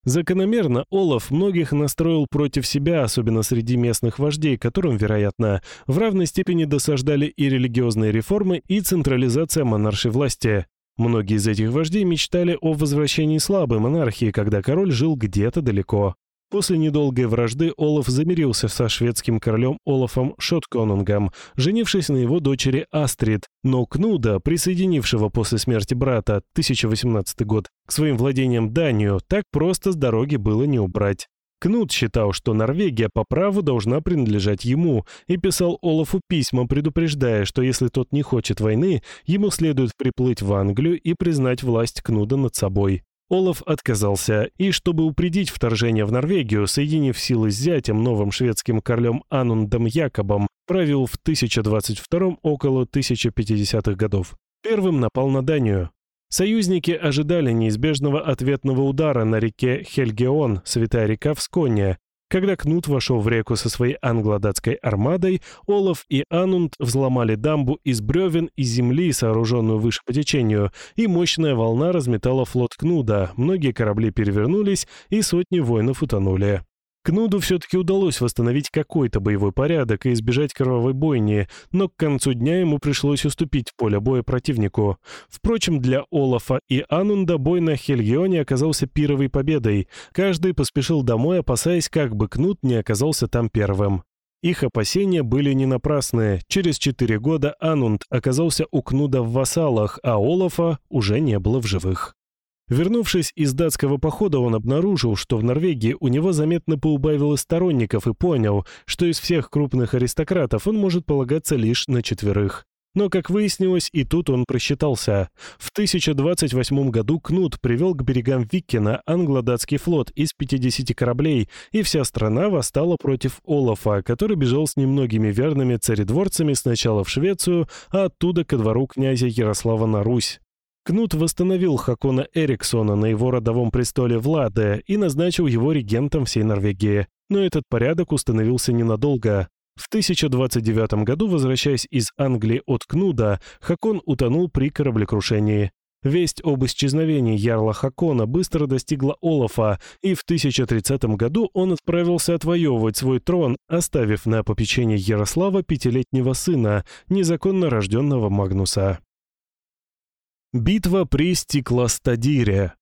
Закономерно Олаф многих настроил против себя, особенно среди местных вождей, которым, вероятно, в равной степени досаждали и религиозные реформы, и централизация монаршей власти. Многие из этих вождей мечтали о возвращении слабой монархии, когда король жил где-то далеко. После недолгой вражды Олаф замирился со шведским королем Олафом Шотконунгом, женившись на его дочери Астрид, но Кнуда, присоединившего после смерти брата 1018 год к своим владениям Данию, так просто с дороги было не убрать. Кнут считал, что Норвегия по праву должна принадлежать ему, и писал Олафу письма, предупреждая, что если тот не хочет войны, ему следует приплыть в Англию и признать власть Кнуда над собой. Олаф отказался, и чтобы упредить вторжение в Норвегию, соединив силы с зятем, новым шведским королем Анундом Якобом, правил в 1022 около 1050-х годов. Первым напал на Данию. Союзники ожидали неизбежного ответного удара на реке Хельгеон, святая река в Сконе, когда Кнут вошел в реку со своей англо-датской армадой, Олаф и Анунд взломали дамбу из бревен и земли, сооруженную выше по течению, и мощная волна разметала флот Кнуда, многие корабли перевернулись, и сотни воинов утонули. Кнуду все-таки удалось восстановить какой-то боевой порядок и избежать кровавой бойни, но к концу дня ему пришлось уступить поле боя противнику. Впрочем, для Олафа и Анунда бой на Хельгионе оказался пировой победой. Каждый поспешил домой, опасаясь, как бы Кнут не оказался там первым. Их опасения были не напрасны. Через четыре года Анунд оказался у Кнуда в вассалах, а Олафа уже не было в живых. Вернувшись из датского похода, он обнаружил, что в Норвегии у него заметно поубавилось сторонников и понял, что из всех крупных аристократов он может полагаться лишь на четверых. Но, как выяснилось, и тут он просчитался. В 1028 году Кнут привел к берегам Виккена англо-датский флот из 50 кораблей, и вся страна восстала против Олафа, который бежал с немногими верными царедворцами сначала в Швецию, а оттуда ко двору князя Ярослава на Русь. Кнут восстановил Хакона Эриксона на его родовом престоле Владе и назначил его регентом всей Норвегии. Но этот порядок установился ненадолго. В 1029 году, возвращаясь из Англии от Кнуда, Хакон утонул при кораблекрушении. Весть об исчезновении Ярла Хакона быстро достигла Олафа, и в 1030 году он отправился отвоевывать свой трон, оставив на попечение Ярослава пятилетнего сына, незаконно рожденного Магнуса. Битва при Стеклостадире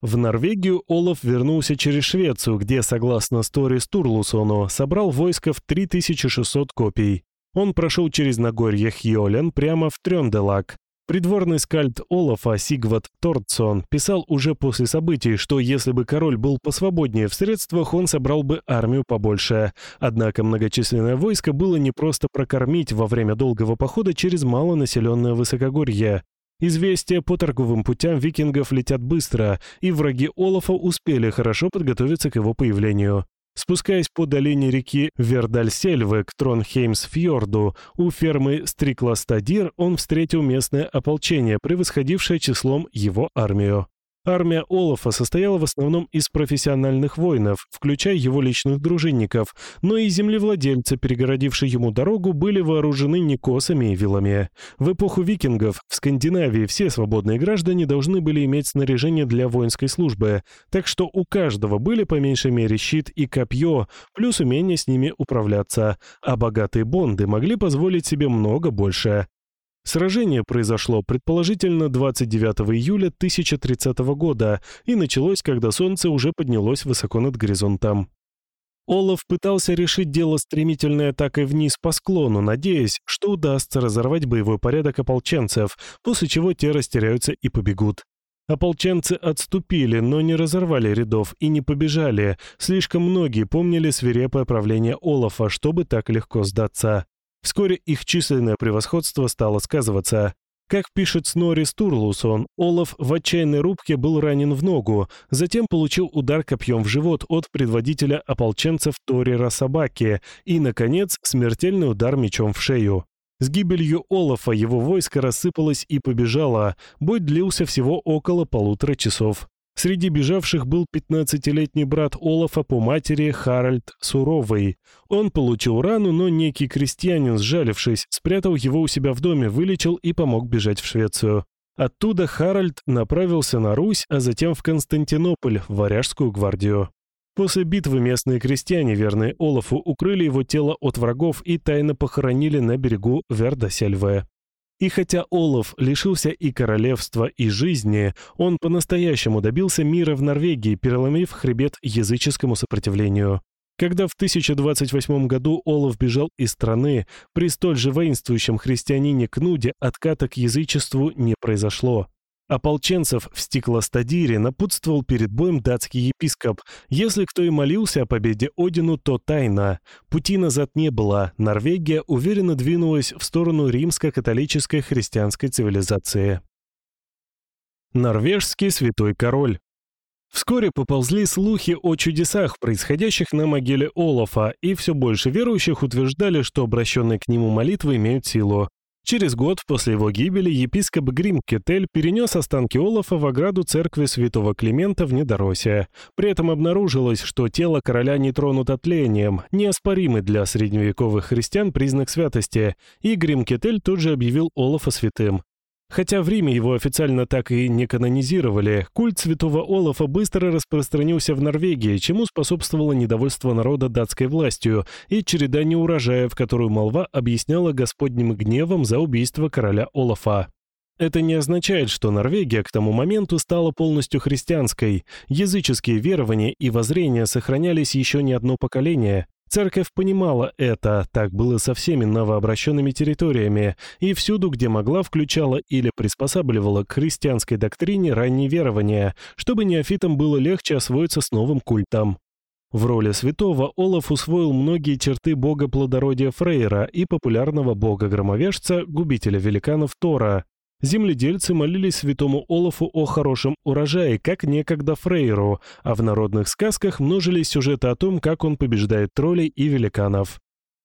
в Норвегию Олаф вернулся через Швецию, где, согласно Стори Стурлусону, собрал войско в 3600 копий. Он прошел через Нагорье Хьолен прямо в Трёнделак, Придворный скальд Олафа Сигват Тордсон писал уже после событий, что если бы король был посвободнее в средствах, он собрал бы армию побольше. Однако многочисленное войско было не просто прокормить во время долгого похода через малонаселенное высокогорье. Известия по торговым путям викингов летят быстро, и враги Олафа успели хорошо подготовиться к его появлению. Спускаясь по долине реки Вердальсельвы к Тронхеймсфьорду, у фермы Стрикластадир он встретил местное ополчение, превосходившее числом его армию. Армия Олафа состояла в основном из профессиональных воинов, включая его личных дружинников, но и землевладельцы, перегородившие ему дорогу, были вооружены не косами и вилами. В эпоху викингов в Скандинавии все свободные граждане должны были иметь снаряжение для воинской службы, так что у каждого были по меньшей мере щит и копье, плюс умение с ними управляться, а богатые бонды могли позволить себе много больше. Сражение произошло предположительно 29 июля 1030 года и началось, когда солнце уже поднялось высоко над горизонтом. Олаф пытался решить дело стремительной атакой вниз по склону, надеясь, что удастся разорвать боевой порядок ополченцев, после чего те растеряются и побегут. Ополченцы отступили, но не разорвали рядов и не побежали. Слишком многие помнили свирепое правление Олафа, чтобы так легко сдаться. Вскоре их численное превосходство стало сказываться. Как пишет Снори Стурлусон, Олаф в отчаянной рубке был ранен в ногу, затем получил удар копьем в живот от предводителя ополченцев Торира Собаки и, наконец, смертельный удар мечом в шею. С гибелью Олафа его войско рассыпалось и побежало, бой длился всего около полутора часов. Среди бежавших был 15-летний брат Олафа по матери Харальд Суровый. Он получил рану, но некий крестьянин, сжалившись, спрятал его у себя в доме, вылечил и помог бежать в Швецию. Оттуда Харальд направился на Русь, а затем в Константинополь, в Варяжскую гвардию. После битвы местные крестьяне, верные Олафу, укрыли его тело от врагов и тайно похоронили на берегу Верда-Сельве. И хотя Олаф лишился и королевства, и жизни, он по-настоящему добился мира в Норвегии, переломив хребет языческому сопротивлению. Когда в 1028 году Олаф бежал из страны, при столь же воинствующем христианине Кнуде отката к язычеству не произошло. Ополченцев в Стиклостадире напутствовал перед боем датский епископ. Если кто и молился о победе Одину, то тайно. Пути назад не было. Норвегия уверенно двинулась в сторону римско-католической христианской цивилизации. Норвежский святой король Вскоре поползли слухи о чудесах, происходящих на могиле Олафа, и все больше верующих утверждали, что обращенные к нему молитвы имеют силу. Через год после его гибели епископ Грим Кетель перенес останки Олафа в ограду церкви святого Климента в Недоросе. При этом обнаружилось, что тело короля не тронуто тлением, неоспоримый для средневековых христиан признак святости, и Грим Кетель тут же объявил Олафа святым. Хотя в Риме его официально так и не канонизировали, культ святого Олафа быстро распространился в Норвегии, чему способствовало недовольство народа датской властью и череда неурожаев, которую молва объясняла господним гневом за убийство короля Олафа. Это не означает, что Норвегия к тому моменту стала полностью христианской. Языческие верования и воззрения сохранялись еще не одно поколение. Церковь понимала это, так было со всеми новообращенными территориями, и всюду, где могла, включала или приспосабливала к христианской доктрине ранние верования, чтобы неофитам было легче освоиться с новым культом. В роли святого Олаф усвоил многие черты бога плодородия Фрейра и популярного бога-громовержца, губителя великанов Тора, Земледельцы молились святому Олафу о хорошем урожае, как некогда Фрейру, а в народных сказках множились сюжеты о том, как он побеждает троллей и великанов.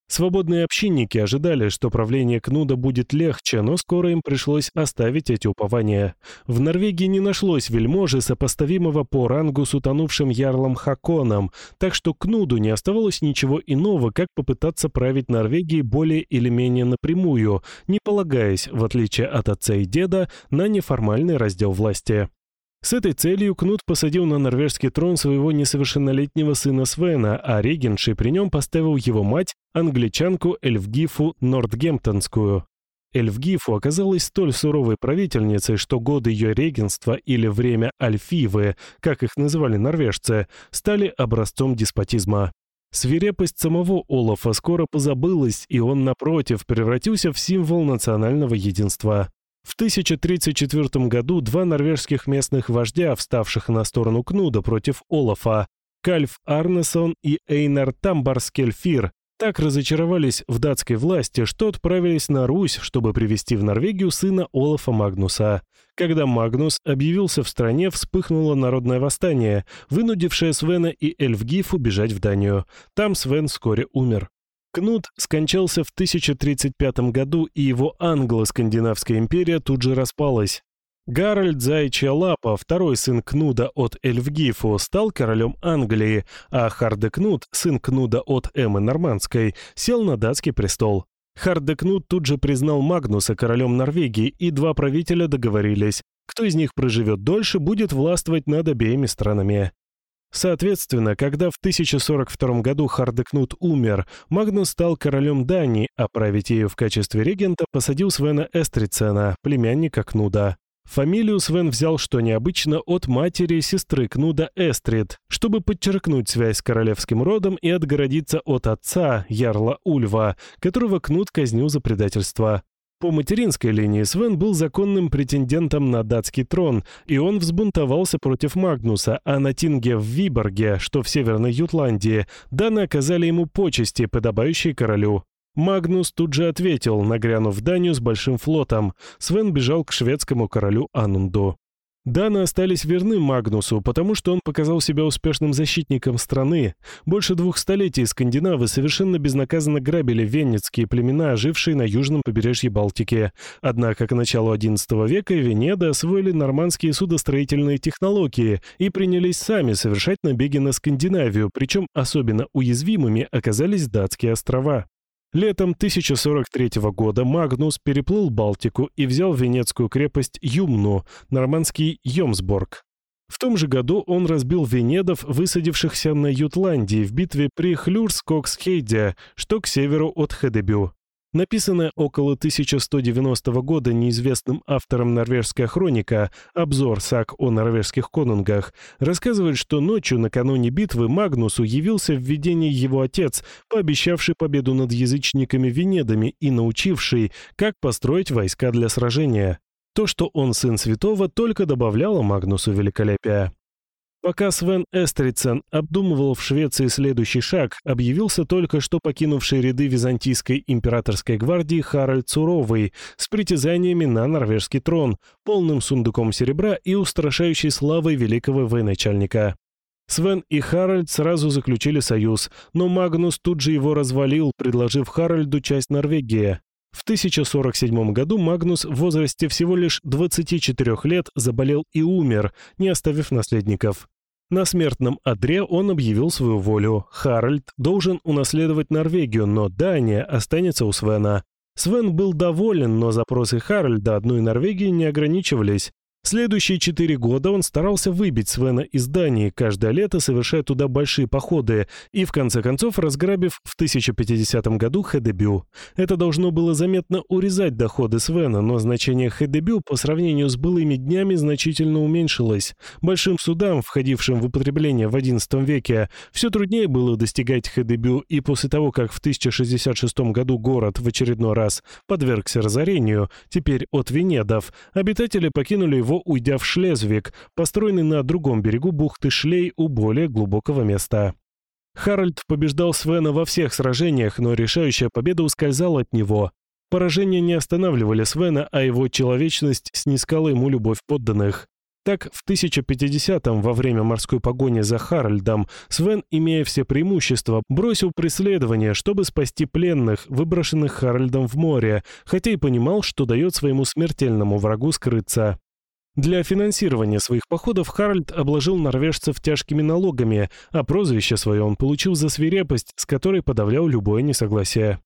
Свободные общинники ожидали, что правление Кнуда будет легче, но скоро им пришлось оставить эти упования. В Норвегии не нашлось вельможи, сопоставимого по рангу с утонувшим ярлом Хаконом, так что Кнуду не оставалось ничего иного, как попытаться править Норвегией более или менее напрямую, не полагаясь, в отличие от отца и деда, на неформальный раздел власти. С этой целью Кнут посадил на норвежский трон своего несовершеннолетнего сына Свена, а регеншей при нем поставил его мать, англичанку Эльфгифу Нортгемптонскую. Эльфгифу оказалась столь суровой правительницей, что годы ее регенства или время Альфивы, как их называли норвежцы, стали образцом деспотизма. Свирепость самого Олафа скоро позабылась, и он, напротив, превратился в символ национального единства. В 1034 году два норвежских местных вождя, вставших на сторону Кнуда против Олафа, Кальф Арнесон и Эйнар Тамбарскельфир, так разочаровались в датской власти, что отправились на Русь, чтобы привести в Норвегию сына Олафа Магнуса. Когда Магнус объявился в стране, вспыхнуло народное восстание, вынудившее Свена и Эльфгифу бежать в Данию. Там Свен вскоре умер. Кнут скончался в 1035 году, и его англо-скандинавская империя тут же распалась. Гарольд Зайчья Лапа, второй сын Кнуда от Эльфгифу, стал королем Англии, а Хардекнут, сын Кнуда от Эммы Нормандской, сел на датский престол. Хардекнут тут же признал Магнуса королем Норвегии, и два правителя договорились, кто из них проживет дольше, будет властвовать над обеими странами. Соответственно, когда в 1042 году Хардекнут умер, Магнус стал королем Дании, а править ею в качестве регента посадил Свена Эстрицена, племянника Кнуда. Фамилию Свен взял, что необычно, от матери сестры Кнуда Эстрид, чтобы подчеркнуть связь с королевским родом и отгородиться от отца, Ярла Ульва, которого Кнут казнил за предательство. По материнской линии Свен был законным претендентом на датский трон, и он взбунтовался против Магнуса, а на Тинге в Виборге, что в Северной Ютландии, даны оказали ему почести, подобающие королю. Магнус тут же ответил, нагрянув в Данию с большим флотом. Свен бежал к шведскому королю Анунду. Даны остались верны Магнусу, потому что он показал себя успешным защитником страны. Больше двух столетий скандинавы совершенно безнаказанно грабили венецкие племена, жившие на южном побережье Балтики. Однако к началу XI века Венеды освоили нормандские судостроительные технологии и принялись сами совершать набеги на Скандинавию, причем особенно уязвимыми оказались датские острова. Летом 1043 года Магнус переплыл Балтику и взял венецкую крепость Юмну, нормандский Йомсборг. В том же году он разбил венедов, высадившихся на Ютландии в битве при Хлюрскоксхейде, что к северу от Хедебю. Написанная около 1190 года неизвестным автором норвежская хроника «Обзор саг о норвежских конунгах» рассказывает, что ночью накануне битвы Магнусу явился в видении его отец, пообещавший победу над язычниками-венедами и научивший, как построить войска для сражения. То, что он сын святого, только добавляло Магнусу великолепия. Пока Свен Эстрицен обдумывал в Швеции следующий шаг, объявился только что покинувший ряды Византийской императорской гвардии Харальд Суровый с притязаниями на норвежский трон, полным сундуком серебра и устрашающей славой великого военачальника. Свен и Харальд сразу заключили союз, но Магнус тут же его развалил, предложив Харальду часть Норвегии. В 1047 году Магнус в возрасте всего лишь 24 лет заболел и умер, не оставив наследников. На смертном одре он объявил свою волю. Харальд должен унаследовать Норвегию, но Дания останется у Свена. Свен был доволен, но запросы Харальда одной Норвегии не ограничивались. Следующие четыре года он старался выбить Свена из Дании, каждое лето совершая туда большие походы, и в конце концов разграбив в 1050 году Хедебю. Это должно было заметно урезать доходы Свена, но значение Хедебю по сравнению с былыми днями значительно уменьшилось. Большим судам, входившим в употребление в XI веке, все труднее было достигать Хедебю, и после того, как в 1066 году город в очередной раз подвергся разорению, теперь от Венедов, обитатели покинули его уйдя в Шлезвик, построенный на другом берегу бухты Шлей у более глубокого места. Харальд побеждал Свена во всех сражениях, но решающая победа ускользала от него. Поражения не останавливали Свена, а его человечность снискала ему любовь подданных. Так, в 1050-м, во время морской погони за Харальдом, Свен, имея все преимущества, бросил преследование, чтобы спасти пленных, выброшенных Харальдом в море, хотя и понимал, что дает своему смертельному врагу скрыться. Для финансирования своих походов Харальд обложил норвежцев тяжкими налогами, а прозвище свое он получил за свирепость, с которой подавлял любое несогласие.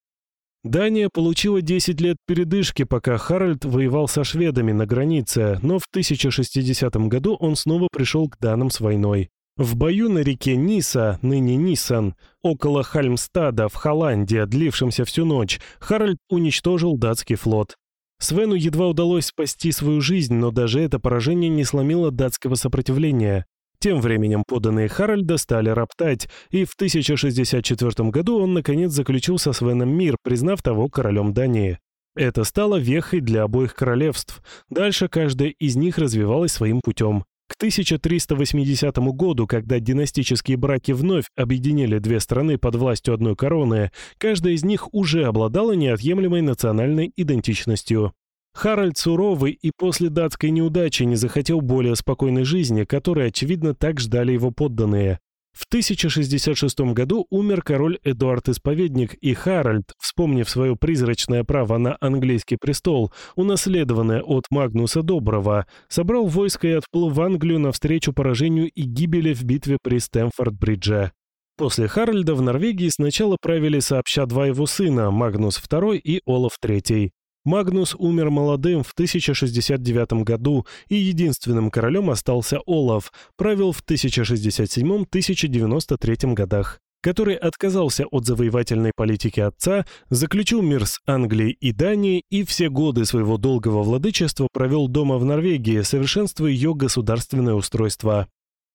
Дания получила 10 лет передышки, пока Харальд воевал со шведами на границе, но в 1060 году он снова пришел к данам с войной. В бою на реке Ниса, ныне Нисан, около Хальмстада в Холландии, длившемся всю ночь, Харальд уничтожил датский флот. Свену едва удалось спасти свою жизнь, но даже это поражение не сломило датского сопротивления. Тем временем поданные Харальда стали роптать, и в 1064 году он наконец заключил со Свеном мир, признав того королем Дании. Это стало вехой для обоих королевств. Дальше каждая из них развивалась своим путем. К 1380 году, когда династические браки вновь объединили две страны под властью одной короны, каждая из них уже обладала неотъемлемой национальной идентичностью. Харальд суровый и после датской неудачи не захотел более спокойной жизни, которой, очевидно, так ждали его подданные. В 1066 году умер король Эдуард Исповедник, и Харальд, вспомнив свое призрачное право на английский престол, унаследованное от Магнуса Доброго, собрал войско и отплыл в Англию навстречу поражению и гибели в битве при Стэмфорд-Бридже. После Харальда в Норвегии сначала правили сообща два его сына, Магнус II и Олаф III. Магнус умер молодым в 1069 году, и единственным королем остался Олаф, правил в 1067-1093 годах который отказался от завоевательной политики отца, заключил мир с Англией и Данией и все годы своего долгого владычества провел дома в Норвегии, совершенствуя ее государственное устройство.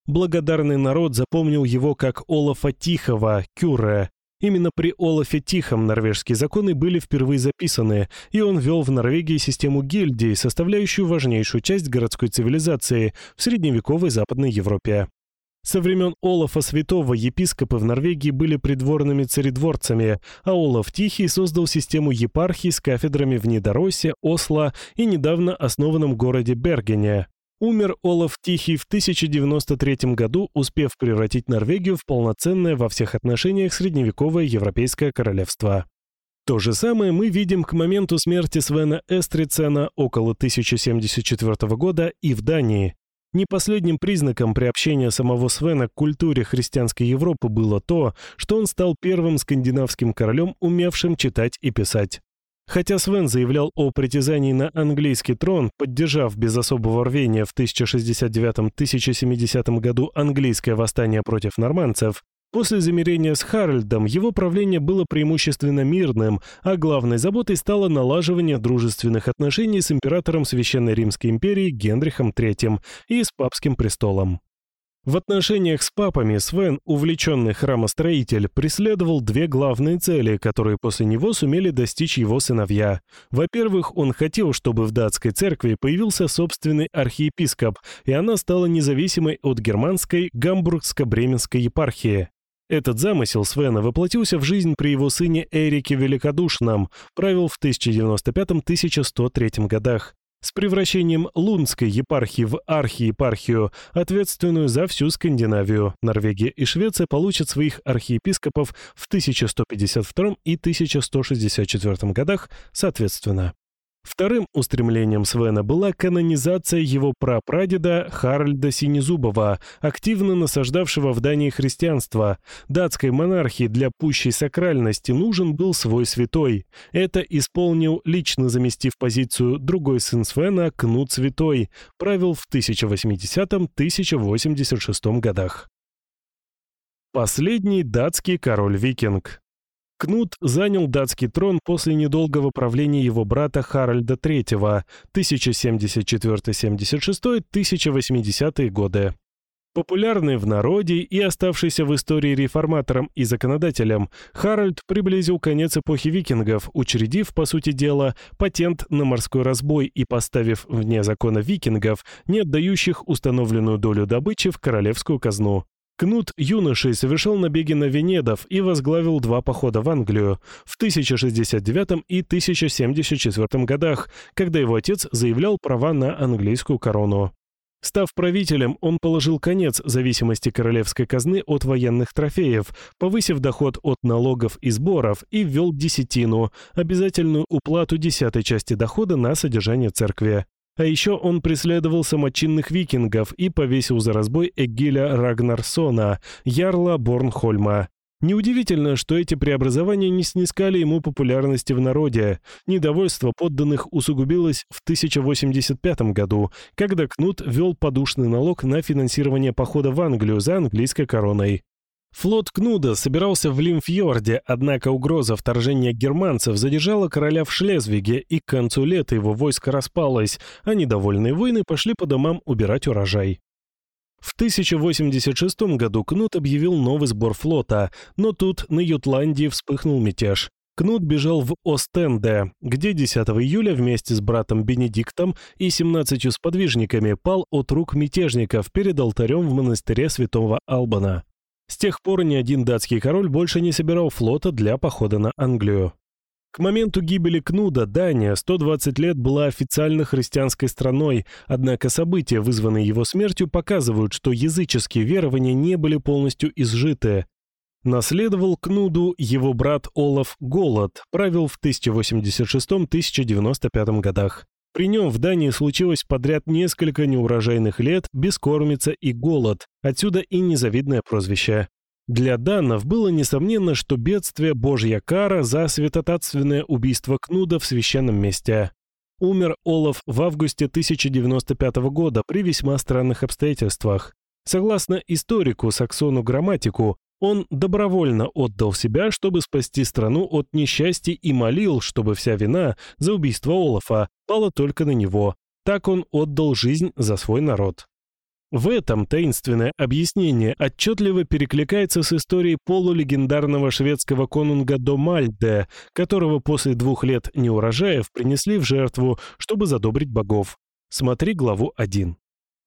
Благодарный народ запомнил его как Олафа Тихого, Кюре, Именно при Олафе Тихом норвежские законы были впервые записаны, и он ввел в Норвегии систему гильдий, составляющую важнейшую часть городской цивилизации в средневековой Западной Европе. Со времен Олафа Святого епископы в Норвегии были придворными царедворцами, а Олаф Тихий создал систему епархий с кафедрами в Нидоросе, Осло и недавно основанном городе Бергене. Умер Олаф Тихий в 1093 году, успев превратить Норвегию в полноценное во всех отношениях средневековое европейское королевство. То же самое мы видим к моменту смерти Свена Эстрицена около 1074 года и в Дании. Не последним признаком приобщения самого Свена к культуре христианской Европы было то, что он стал первым скандинавским королем, умевшим читать и писать. Хотя Свен заявлял о притязании на английский трон, поддержав без особого рвения в 1069-1070 году английское восстание против нормандцев, после замирения с Харальдом его правление было преимущественно мирным, а главной заботой стало налаживание дружественных отношений с императором Священной Римской империи Генрихом III и с папским престолом. В отношениях с папами Свен, увлеченный храмостроитель, преследовал две главные цели, которые после него сумели достичь его сыновья. Во-первых, он хотел, чтобы в датской церкви появился собственный архиепископ, и она стала независимой от германской гамбургско-бременской епархии. Этот замысел Свена воплотился в жизнь при его сыне Эрике Великодушном, правил в 1095-1103 годах с превращением Лунской епархии в архиепархию, ответственную за всю Скандинавию. Норвегия и Швеция получат своих архиепископов в 1152 и 1164 годах соответственно. Вторым устремлением Свена была канонизация его прапрадеда Харальда Синезубова, активно насаждавшего в Дании христианство. Датской монархии для пущей сакральности нужен был свой святой. Это исполнил, лично заместив позицию другой сын Свена, Кнут Святой, правил в 1080-1086 годах. Последний датский король-викинг. Кнут занял датский трон после недолгого правления его брата Харальда III 1074-76-1080-е годы. Популярный в народе и оставшийся в истории реформатором и законодателем, Харальд приблизил конец эпохи викингов, учредив, по сути дела, патент на морской разбой и поставив вне закона викингов, не отдающих установленную долю добычи в королевскую казну. Кнут юношей совершал набеги на Венедов и возглавил два похода в Англию в 1069 и 1074 годах, когда его отец заявлял права на английскую корону. Став правителем, он положил конец зависимости королевской казны от военных трофеев, повысив доход от налогов и сборов и ввел десятину, обязательную уплату десятой части дохода на содержание церкви. А еще он преследовал самочинных викингов и повесил за разбой Эгиля Рагнарсона, ярла Борнхольма. Неудивительно, что эти преобразования не снискали ему популярности в народе. Недовольство подданных усугубилось в 1085 году, когда Кнут ввел подушный налог на финансирование похода в Англию за английской короной. Флот Кнуда собирался в Лимфьорде, однако угроза вторжения германцев задержала короля в Шлезвиге, и к концу лета его войско распалось, а недовольные воины пошли по домам убирать урожай. В 1086 году Кнут объявил новый сбор флота, но тут на Ютландии вспыхнул мятеж. Кнут бежал в Остенде, где 10 июля вместе с братом Бенедиктом и 17 сподвижниками пал от рук мятежников перед алтарем в монастыре святого Албана. С тех пор ни один датский король больше не собирал флота для похода на Англию. К моменту гибели Кнуда Дания 120 лет была официально христианской страной, однако события, вызванные его смертью, показывают, что языческие верования не были полностью изжиты. Наследовал Кнуду его брат Олаф Голод, правил в 1086-1095 годах. При нем в Дании случилось подряд несколько неурожайных лет, бескормица и голод, отсюда и незавидное прозвище. Для данов было несомненно, что бедствие – божья кара за святотатственное убийство Кнуда в священном месте. Умер Олаф в августе 1095 года при весьма странных обстоятельствах. Согласно историку Саксону Грамматику, он добровольно отдал себя, чтобы спасти страну от несчастья и молил, чтобы вся вина за убийство Олафа пала только на него. Так он отдал жизнь за свой народ. В этом таинственное объяснение отчетливо перекликается с историей полулегендарного шведского конунга Домальде, которого после двух лет неурожаев принесли в жертву, чтобы задобрить богов. Смотри главу 1.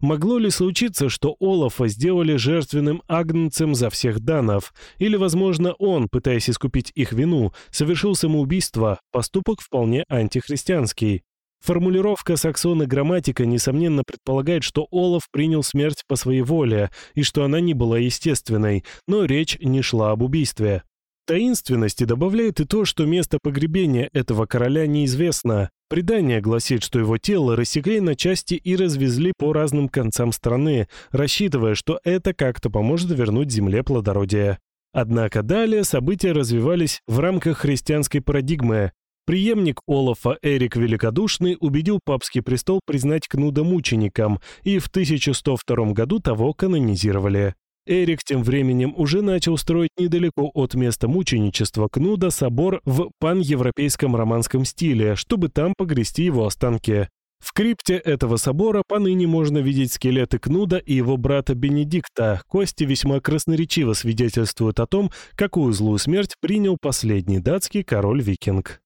Могло ли случиться, что Олафа сделали жертвенным агнцем за всех данов? Или, возможно, он, пытаясь искупить их вину, совершил самоубийство, поступок вполне антихристианский? Формулировка саксона грамматика, несомненно, предполагает, что Олаф принял смерть по своей воле и что она не была естественной, но речь не шла об убийстве. Таинственности добавляет и то, что место погребения этого короля неизвестно. Предание гласит, что его тело рассекли на части и развезли по разным концам страны, рассчитывая, что это как-то поможет вернуть земле плодородие. Однако далее события развивались в рамках христианской парадигмы, Приемник Олафа Эрик Великодушный убедил папский престол признать Кнуда мучеником, и в 1102 году того канонизировали. Эрик тем временем уже начал строить недалеко от места мученичества Кнуда собор в паневропейском романском стиле, чтобы там погрести его останки. В крипте этого собора поныне можно видеть скелеты Кнуда и его брата Бенедикта. Кости весьма красноречиво свидетельствуют о том, какую злую смерть принял последний датский король-викинг.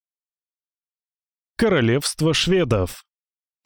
Королевство шведов.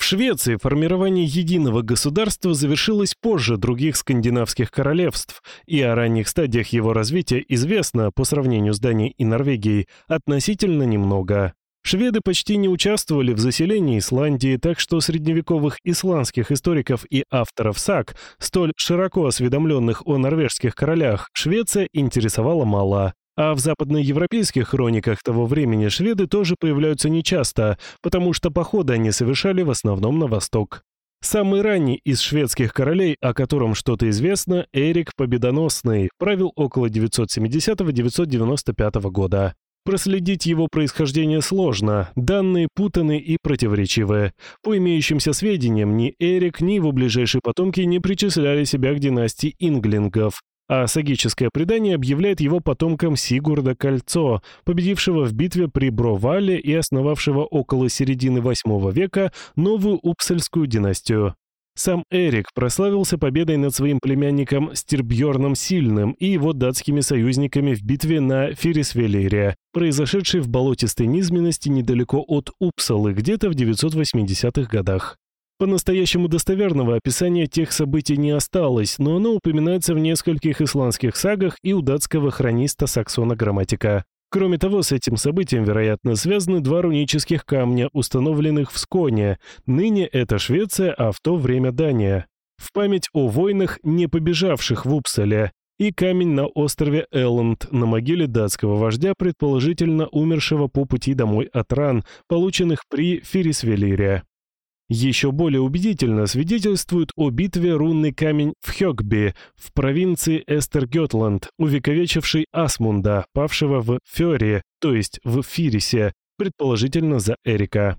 В Швеции формирование единого государства завершилось позже других скандинавских королевств, и о ранних стадиях его развития известно, по сравнению с Данией и Норвегией, относительно немного. Шведы почти не участвовали в заселении Исландии, так что средневековых исландских историков и авторов саг, столь широко осведомленных о норвежских королях, Швеция интересовала мало. А в западноевропейских хрониках того времени шведы тоже появляются нечасто, потому что походы они совершали в основном на восток. Самый ранний из шведских королей, о котором что-то известно, Эрик Победоносный, правил около 970-995 года. Проследить его происхождение сложно, данные путаны и противоречивы. По имеющимся сведениям, ни Эрик, ни его ближайшие потомки не причисляли себя к династии инглингов, а сагическое предание объявляет его потомком Сигурда Кольцо, победившего в битве при Бровале и основавшего около середины VIII века новую Упсальскую династию. Сам Эрик прославился победой над своим племянником Стирбьорном Сильным и его датскими союзниками в битве на Феррисвелере, произошедшей в болотистой низменности недалеко от Упсалы, где-то в 980-х годах. По-настоящему достоверного описания тех событий не осталось, но оно упоминается в нескольких исландских сагах и у датского хрониста Саксона Грамматика. Кроме того, с этим событием, вероятно, связаны два рунических камня, установленных в Сконе. Ныне это Швеция, а в то время Дания. в память о войнах, не побежавших в Упсале, и камень на острове Элленд на могиле датского вождя, предположительно умершего по пути домой от ран, полученных при Феррисвелире. Еще более убедительно свидетельствует о битве рунный камень в Хёгби в провинции Эстергётланд, увековечивший Асмунда, павшего в Фёре, то есть в Фирисе, предположительно за Эрика.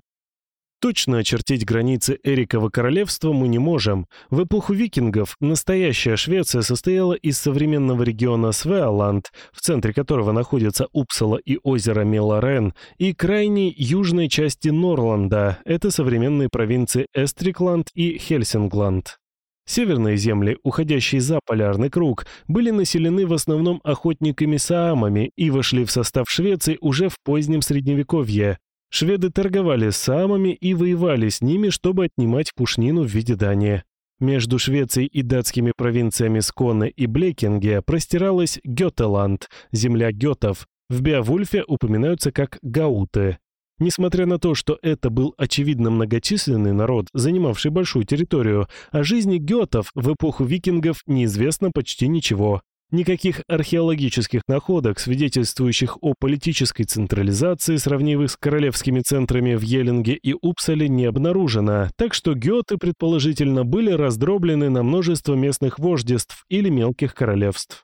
Точно очертить границы Эрикова королевства мы не можем. В эпоху викингов настоящая Швеция состояла из современного региона Свеоланд, в центре которого находятся Упсала и озеро Мелорен, и крайней южной части Норланда, это современные провинции Эстрикланд и Хельсингланд. Северные земли, уходящие за полярный круг, были населены в основном охотниками-саамами и вошли в состав Швеции уже в позднем Средневековье. Шведы торговали с самами и воевали с ними, чтобы отнимать пушнину в виде дания. Между Швецией и датскими провинциями Сконе и Блекинге простиралась Гётеланд, земля гетов. В Беовульфе упоминаются как гауты. Несмотря на то, что это был очевидно многочисленный народ, занимавший большую территорию, о жизни гетов в эпоху викингов неизвестно почти ничего. Никаких археологических находок, свидетельствующих о политической централизации, сравнимых с королевскими центрами в Елинге и Упсале, не обнаружено, так что геоты, предположительно, были раздроблены на множество местных вождеств или мелких королевств.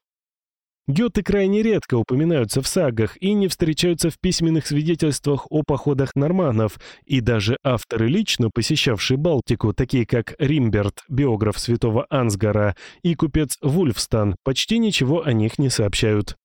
Геты крайне редко упоминаются в сагах и не встречаются в письменных свидетельствах о походах норманнов, и даже авторы, лично посещавшие Балтику, такие как Римберт, биограф святого Ансгара, и купец Вульфстан, почти ничего о них не сообщают.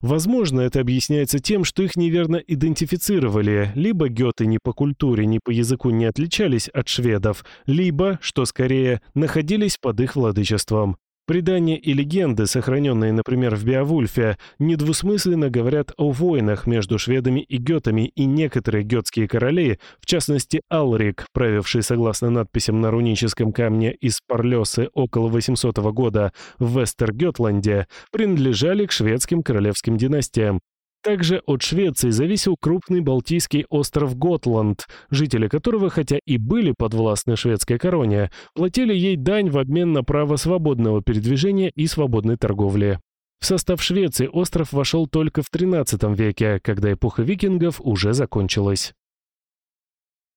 Возможно, это объясняется тем, что их неверно идентифицировали, либо геты ни по культуре, ни по языку не отличались от шведов, либо, что скорее, находились под их владычеством. Предания и легенды, сохраненные, например, в Беовульфе, недвусмысленно говорят о войнах между шведами и гетами, и некоторые гетские короли, в частности Алрик, правивший согласно надписям на руническом камне из Парлёсы около 800 года в Вестергетланде, принадлежали к шведским королевским династиям, также от Швеции зависел крупный балтийский остров Готланд, жители которого, хотя и были подвластны шведской короне, платили ей дань в обмен на право свободного передвижения и свободной торговли. В состав Швеции остров вошел только в XIII веке, когда эпоха викингов уже закончилась.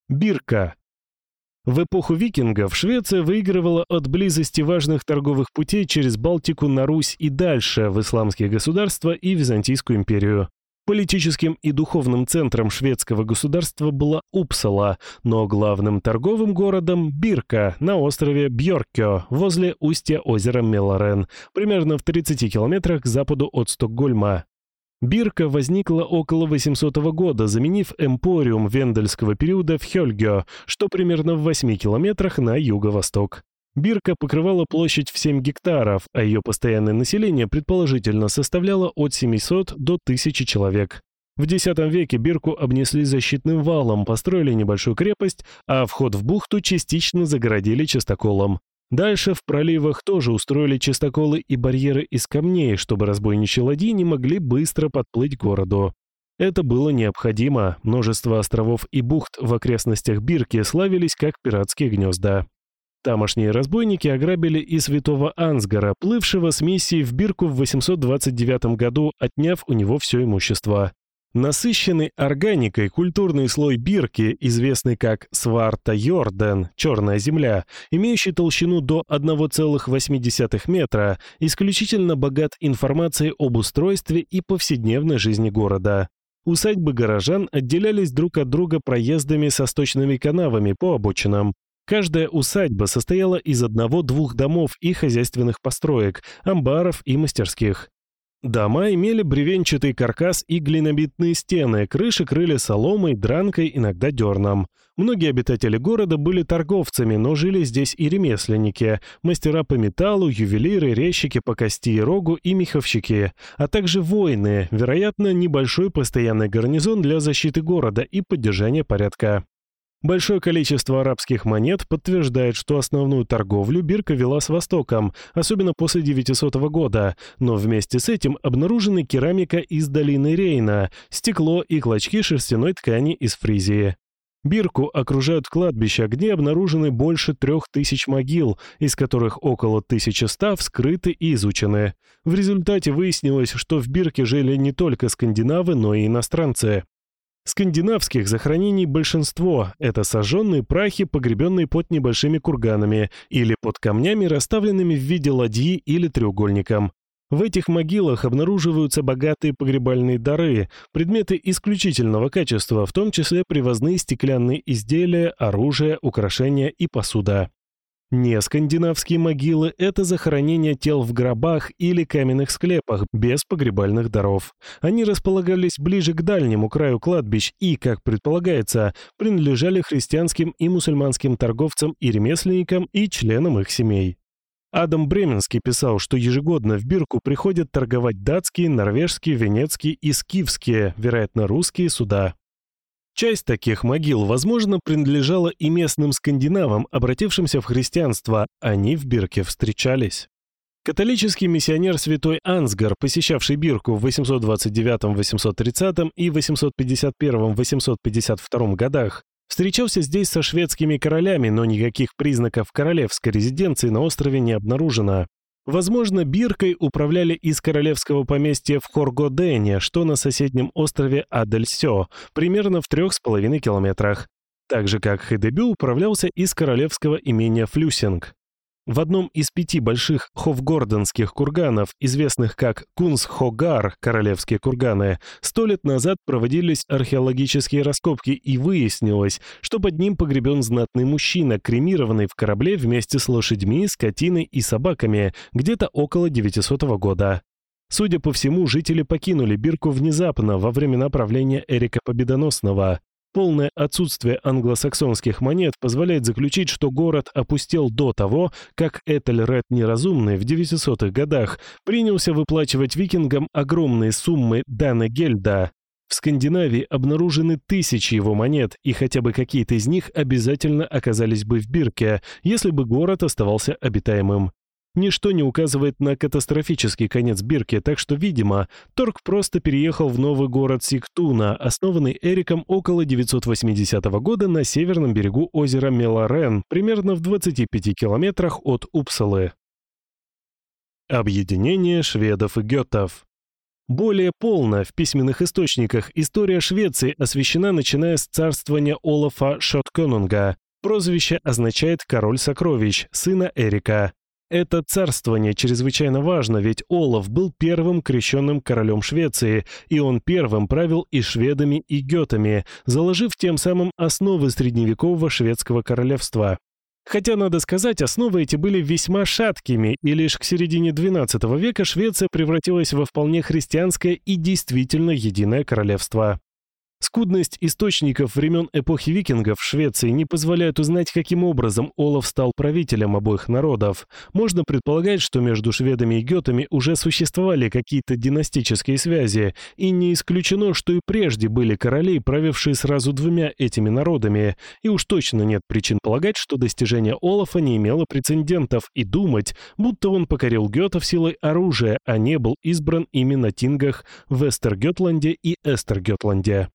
Бирка. В эпоху викингов Швеция выигрывала от близости важных торговых путей через Балтику на Русь и дальше, в исламские государства и Византийскую империю. Политическим и духовным центром шведского государства была Упсала, но главным торговым городом – Бирка на острове Бьоркё, возле устья озера Мелорен, примерно в 30 километрах к западу от Стокгольма. Бирка возникла около 800 года, заменив эмпориум вендельского периода в Хёльгё, что примерно в 8 километрах на юго-восток. Бирка покрывала площадь в 7 гектаров, а ее постоянное население предположительно составляло от 700 до 1000 человек. В X веке Бирку обнесли защитным валом, построили небольшую крепость, а вход в бухту частично загородили частоколом. Дальше в проливах тоже устроили чистоколы и барьеры из камней, чтобы разбойничьи ладьи не могли быстро подплыть к городу. Это было необходимо. Множество островов и бухт в окрестностях Бирки славились как пиратские гнезда. Тамошние разбойники ограбили и святого Ансгара, плывшего с миссией в Бирку в 829 году, отняв у него все имущество. Насыщенный органикой культурный слой бирки, известный как сварта Йорден, черная земля, имеющий толщину до 1,8 метра, исключительно богат информацией об устройстве и повседневной жизни города. Усадьбы горожан отделялись друг от друга проездами со сточными канавами по обочинам. Каждая усадьба состояла из одного-двух домов и хозяйственных построек, амбаров и мастерских. Дома имели бревенчатый каркас и глинобитные стены, крыши крыли соломой, дранкой, иногда дерном. Многие обитатели города были торговцами, но жили здесь и ремесленники, мастера по металлу, ювелиры, резчики по кости и рогу и меховщики, а также воины, вероятно, небольшой постоянный гарнизон для защиты города и поддержания порядка. Большое количество арабских монет подтверждает, что основную торговлю Бирка вела с Востоком, особенно после 900 года, но вместе с этим обнаружены керамика из долины Рейна, стекло и клочки шерстяной ткани из Фризии. Бирку окружают кладбища, где обнаружены больше трех тысяч могил, из которых около 1100 вскрыты и изучены. В результате выяснилось, что в Бирке жили не только скандинавы, но и иностранцы. Скандинавских захоронений большинство – это сожженные прахи, погребенные под небольшими курганами или под камнями, расставленными в виде ладьи или треугольником. В этих могилах обнаруживаются богатые погребальные дары, предметы исключительного качества, в том числе привозные стеклянные изделия, оружие, украшения и посуда. Не скандинавские могилы – это захоронение тел в гробах или каменных склепах без погребальных даров. Они располагались ближе к дальнему краю кладбищ и, как предполагается, принадлежали христианским и мусульманским торговцам и ремесленникам и членам их семей. Адам Бременский писал, что ежегодно в Бирку приходят торговать датские, норвежские, венецкие и скифские, вероятно, русские суда. Часть таких могил, возможно, принадлежала и местным скандинавам, обратившимся в христианство, они в Бирке встречались. Католический миссионер святой Ансгар, посещавший Бирку в 829-830 и 851-852 годах, встречался здесь со шведскими королями, но никаких признаков королевской резиденции на острове не обнаружено. Возможно, Биркой управляли из королевского поместья в Хоргодене, что на соседнем острове Адельсё, примерно в трех с половиной километрах. Так же, как Хедебю управлялся из королевского имения Флюсинг. В одном из пяти больших ховгордонских курганов, известных как Кунсхогар, королевские курганы, сто лет назад проводились археологические раскопки и выяснилось, что под ним погребен знатный мужчина, кремированный в корабле вместе с лошадьми, скотиной и собаками, где-то около 900 года. Судя по всему, жители покинули Бирку внезапно во время направления Эрика Победоносного. Полное отсутствие англосаксонских монет позволяет заключить, что город опустел до того, как Этельред Неразумный в 900-х годах принялся выплачивать викингам огромные суммы дана гельда. В Скандинавии обнаружены тысячи его монет, и хотя бы какие-то из них обязательно оказались бы в Бирке, если бы город оставался обитаемым. Ничто не указывает на катастрофический конец Бирки, так что, видимо, Торг просто переехал в новый город Сиктуна, основанный Эриком около 980 года на северном берегу озера Меларен, примерно в 25 километрах от Упсалы. Объединение шведов и гетов более полно в письменных источниках история Швеции освещена начиная с царствования Олафа Шотконунга. Прозвище означает «король сокровищ», сына Эрика. Это царствование чрезвычайно важно, ведь Олаф был первым крещенным королем Швеции, и он первым правил и шведами, и гетами, заложив тем самым основы средневекового шведского королевства. Хотя, надо сказать, основы эти были весьма шаткими, и лишь к середине XII века Швеция превратилась во вполне христианское и действительно единое королевство. Скудность источников времен эпохи викингов в Швеции не позволяет узнать, каким образом Олаф стал правителем обоих народов. Можно предполагать, что между шведами и гетами уже существовали какие-то династические связи, и не исключено, что и прежде были короли, правившие сразу двумя этими народами, и уж точно нет причин полагать, что достижение Олафа не имело прецедентов, и думать, будто он покорил гетов силой оружия, а не был избран ими на тингах в Эстергетланде и Эстергетланде.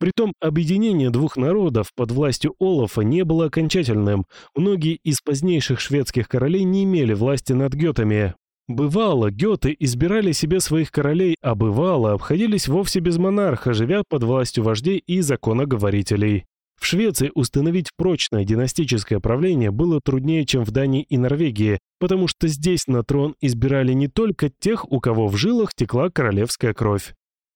Притом объединение двух народов под властью Олафа не было окончательным. Многие из позднейших шведских королей не имели власти над гетами. Бывало, геты избирали себе своих королей, а бывало, обходились вовсе без монарха, живя под властью вождей и законоговорителей. В Швеции установить прочное династическое правление было труднее, чем в Дании и Норвегии, потому что здесь на трон избирали не только тех, у кого в жилах текла королевская кровь.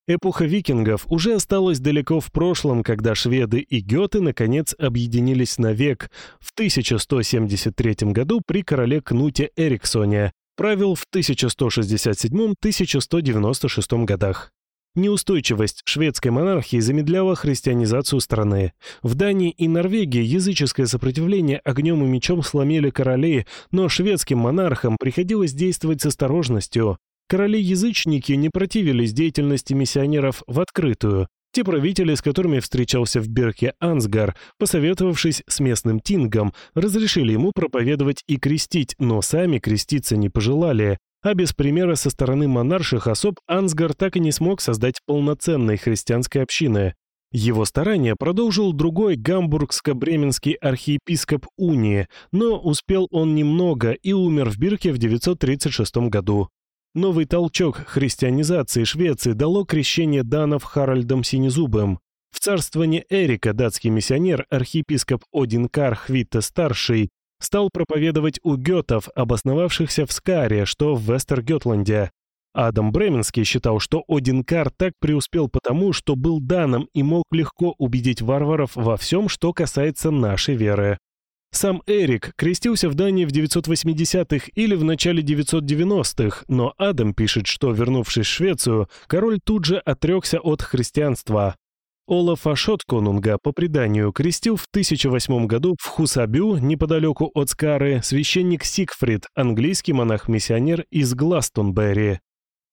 Эпоха викингов уже осталась далеко в прошлом, когда шведы и геты наконец объединились навек в 1173 году при короле Кнуте Эриксоне, правил в 1167-1196 годах. Неустойчивость шведской монархии замедляла христианизацию страны. В Дании и Норвегии языческое сопротивление огнем и мечом сломили короли, но шведским монархам приходилось действовать с осторожностью. Короли-язычники не противились деятельности миссионеров в открытую. Те правители, с которыми встречался в Берке Ансгар, посоветовавшись с местным Тингом, разрешили ему проповедовать и крестить, но сами креститься не пожелали, а без примера со стороны монарших особ Ансгар так и не смог создать полноценной христианской общины. Его старания продолжил другой гамбургско-бременский архиепископ Уни, но успел он немного и умер в Бирке в 936 году. Новый толчок христианизации Швеции дало крещение данов Харальдом Синезубым. В царствовании Эрика датский миссионер, архиепископ Одинкар Хвитте-старший, стал проповедовать у гетов, обосновавшихся в Скаре, что в Вестергетланде. Адам Бременский считал, что Одинкар так преуспел потому, что был данным и мог легко убедить варваров во всем, что касается нашей веры. Сам Эрик крестился в Дании в 980-х или в начале 990-х, но Адам пишет, что, вернувшись в Швецию, король тут же отрекся от христианства. Олаф Ашот Конунга, по преданию, крестил в 1008 году в Хусабю, неподалеку от Скары, священник Сигфрид, английский монах-миссионер из Гластонберри.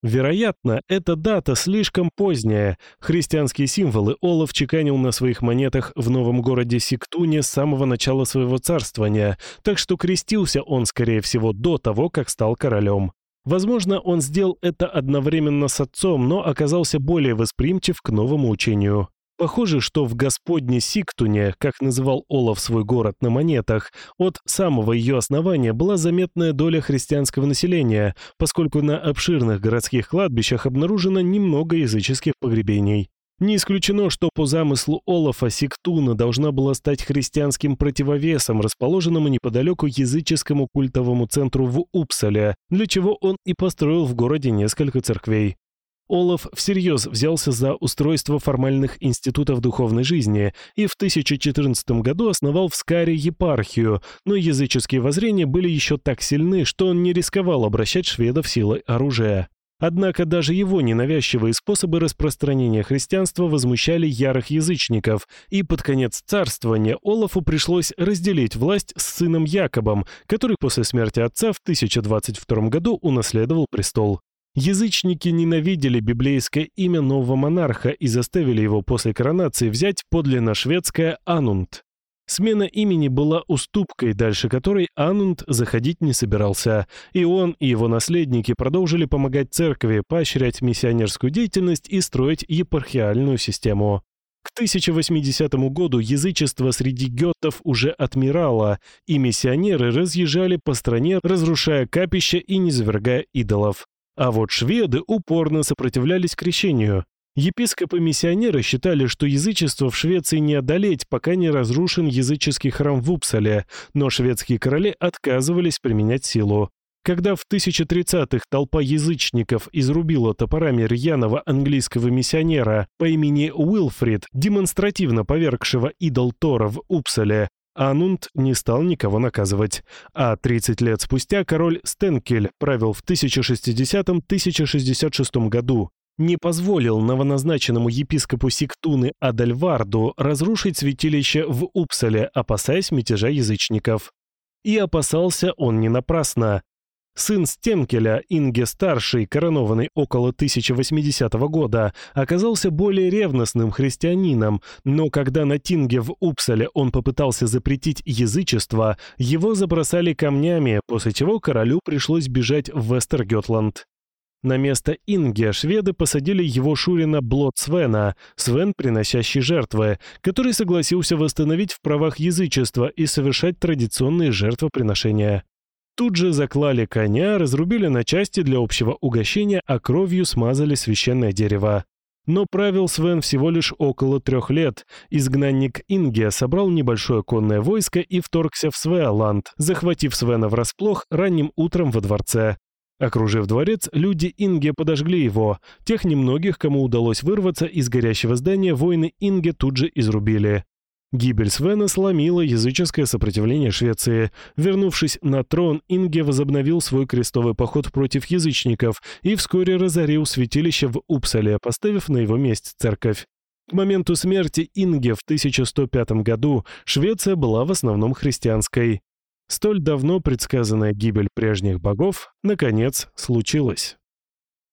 Вероятно, эта дата слишком поздняя. Христианские символы Олаф чеканил на своих монетах в новом городе Сиктуне с самого начала своего царствования, так что крестился он, скорее всего, до того, как стал королем. Возможно, он сделал это одновременно с отцом, но оказался более восприимчив к новому учению. Похоже, что в Господне Сиктуне, как называл Олаф свой город на монетах, от самого ее основания была заметная доля христианского населения, поскольку на обширных городских кладбищах обнаружено немного языческих погребений. Не исключено, что по замыслу Олафа Сиктуна должна была стать христианским противовесом, расположенному неподалеку языческому культовому центру в Упсале, для чего он и построил в городе несколько церквей. Олаф всерьез взялся за устройство формальных институтов духовной жизни и в 1014 году основал в Скаре епархию, но языческие воззрения были еще так сильны, что он не рисковал обращать шведов силой оружия. Однако даже его ненавязчивые способы распространения христианства возмущали ярых язычников, и под конец царствования Олафу пришлось разделить власть с сыном Якобом, который после смерти отца в 1022 году унаследовал престол. Язычники ненавидели библейское имя нового монарха и заставили его после коронации взять подлинно шведское «Анунд». Смена имени была уступкой, дальше которой Анунд заходить не собирался, и он и его наследники продолжили помогать церкви, поощрять миссионерскую деятельность и строить епархиальную систему. К 1080 году язычество среди гетов уже отмирало, и миссионеры разъезжали по стране, разрушая капища и низвергая идолов. А вот шведы упорно сопротивлялись крещению. Епископы-миссионеры считали, что язычество в Швеции не одолеть, пока не разрушен языческий храм в Упсале, но шведские короли отказывались применять силу. Когда в 1030-х толпа язычников изрубила топорами рьяного английского миссионера по имени Уилфрид, демонстративно повергшего идол Тора в Упсале, Анунд не стал никого наказывать, а 30 лет спустя король Стенкель правил в 1060-1066 году, не позволил новоназначенному епископу Сиктуны Адальварду разрушить святилище в Упсале, опасаясь мятежа язычников. И опасался он не напрасно. Сын Стенкеля, Инге-старший, коронованный около 1080 года, оказался более ревностным христианином, но когда на Тинге в Упсале он попытался запретить язычество, его забросали камнями, после чего королю пришлось бежать в Вестергетланд. На место Инге шведы посадили его шурина Блот Свена, Свен, приносящий жертвы, который согласился восстановить в правах язычества и совершать традиционные жертвоприношения. Тут же заклали коня, разрубили на части для общего угощения, а кровью смазали священное дерево. Но правил Свен всего лишь около трех лет. Изгнанник Инге собрал небольшое конное войско и вторгся в Свеоланд, захватив Свена врасплох ранним утром во дворце. Окружив дворец, люди Инге подожгли его. Тех немногих, кому удалось вырваться из горящего здания, воины Инге тут же изрубили. Гибель Свена сломила языческое сопротивление Швеции. Вернувшись на трон, Инге возобновил свой крестовый поход против язычников и вскоре разорил святилище в Упсале, поставив на его месте церковь. К моменту смерти Инге в 1105 году Швеция была в основном христианской. Столь давно предсказанная гибель прежних богов, наконец, случилась.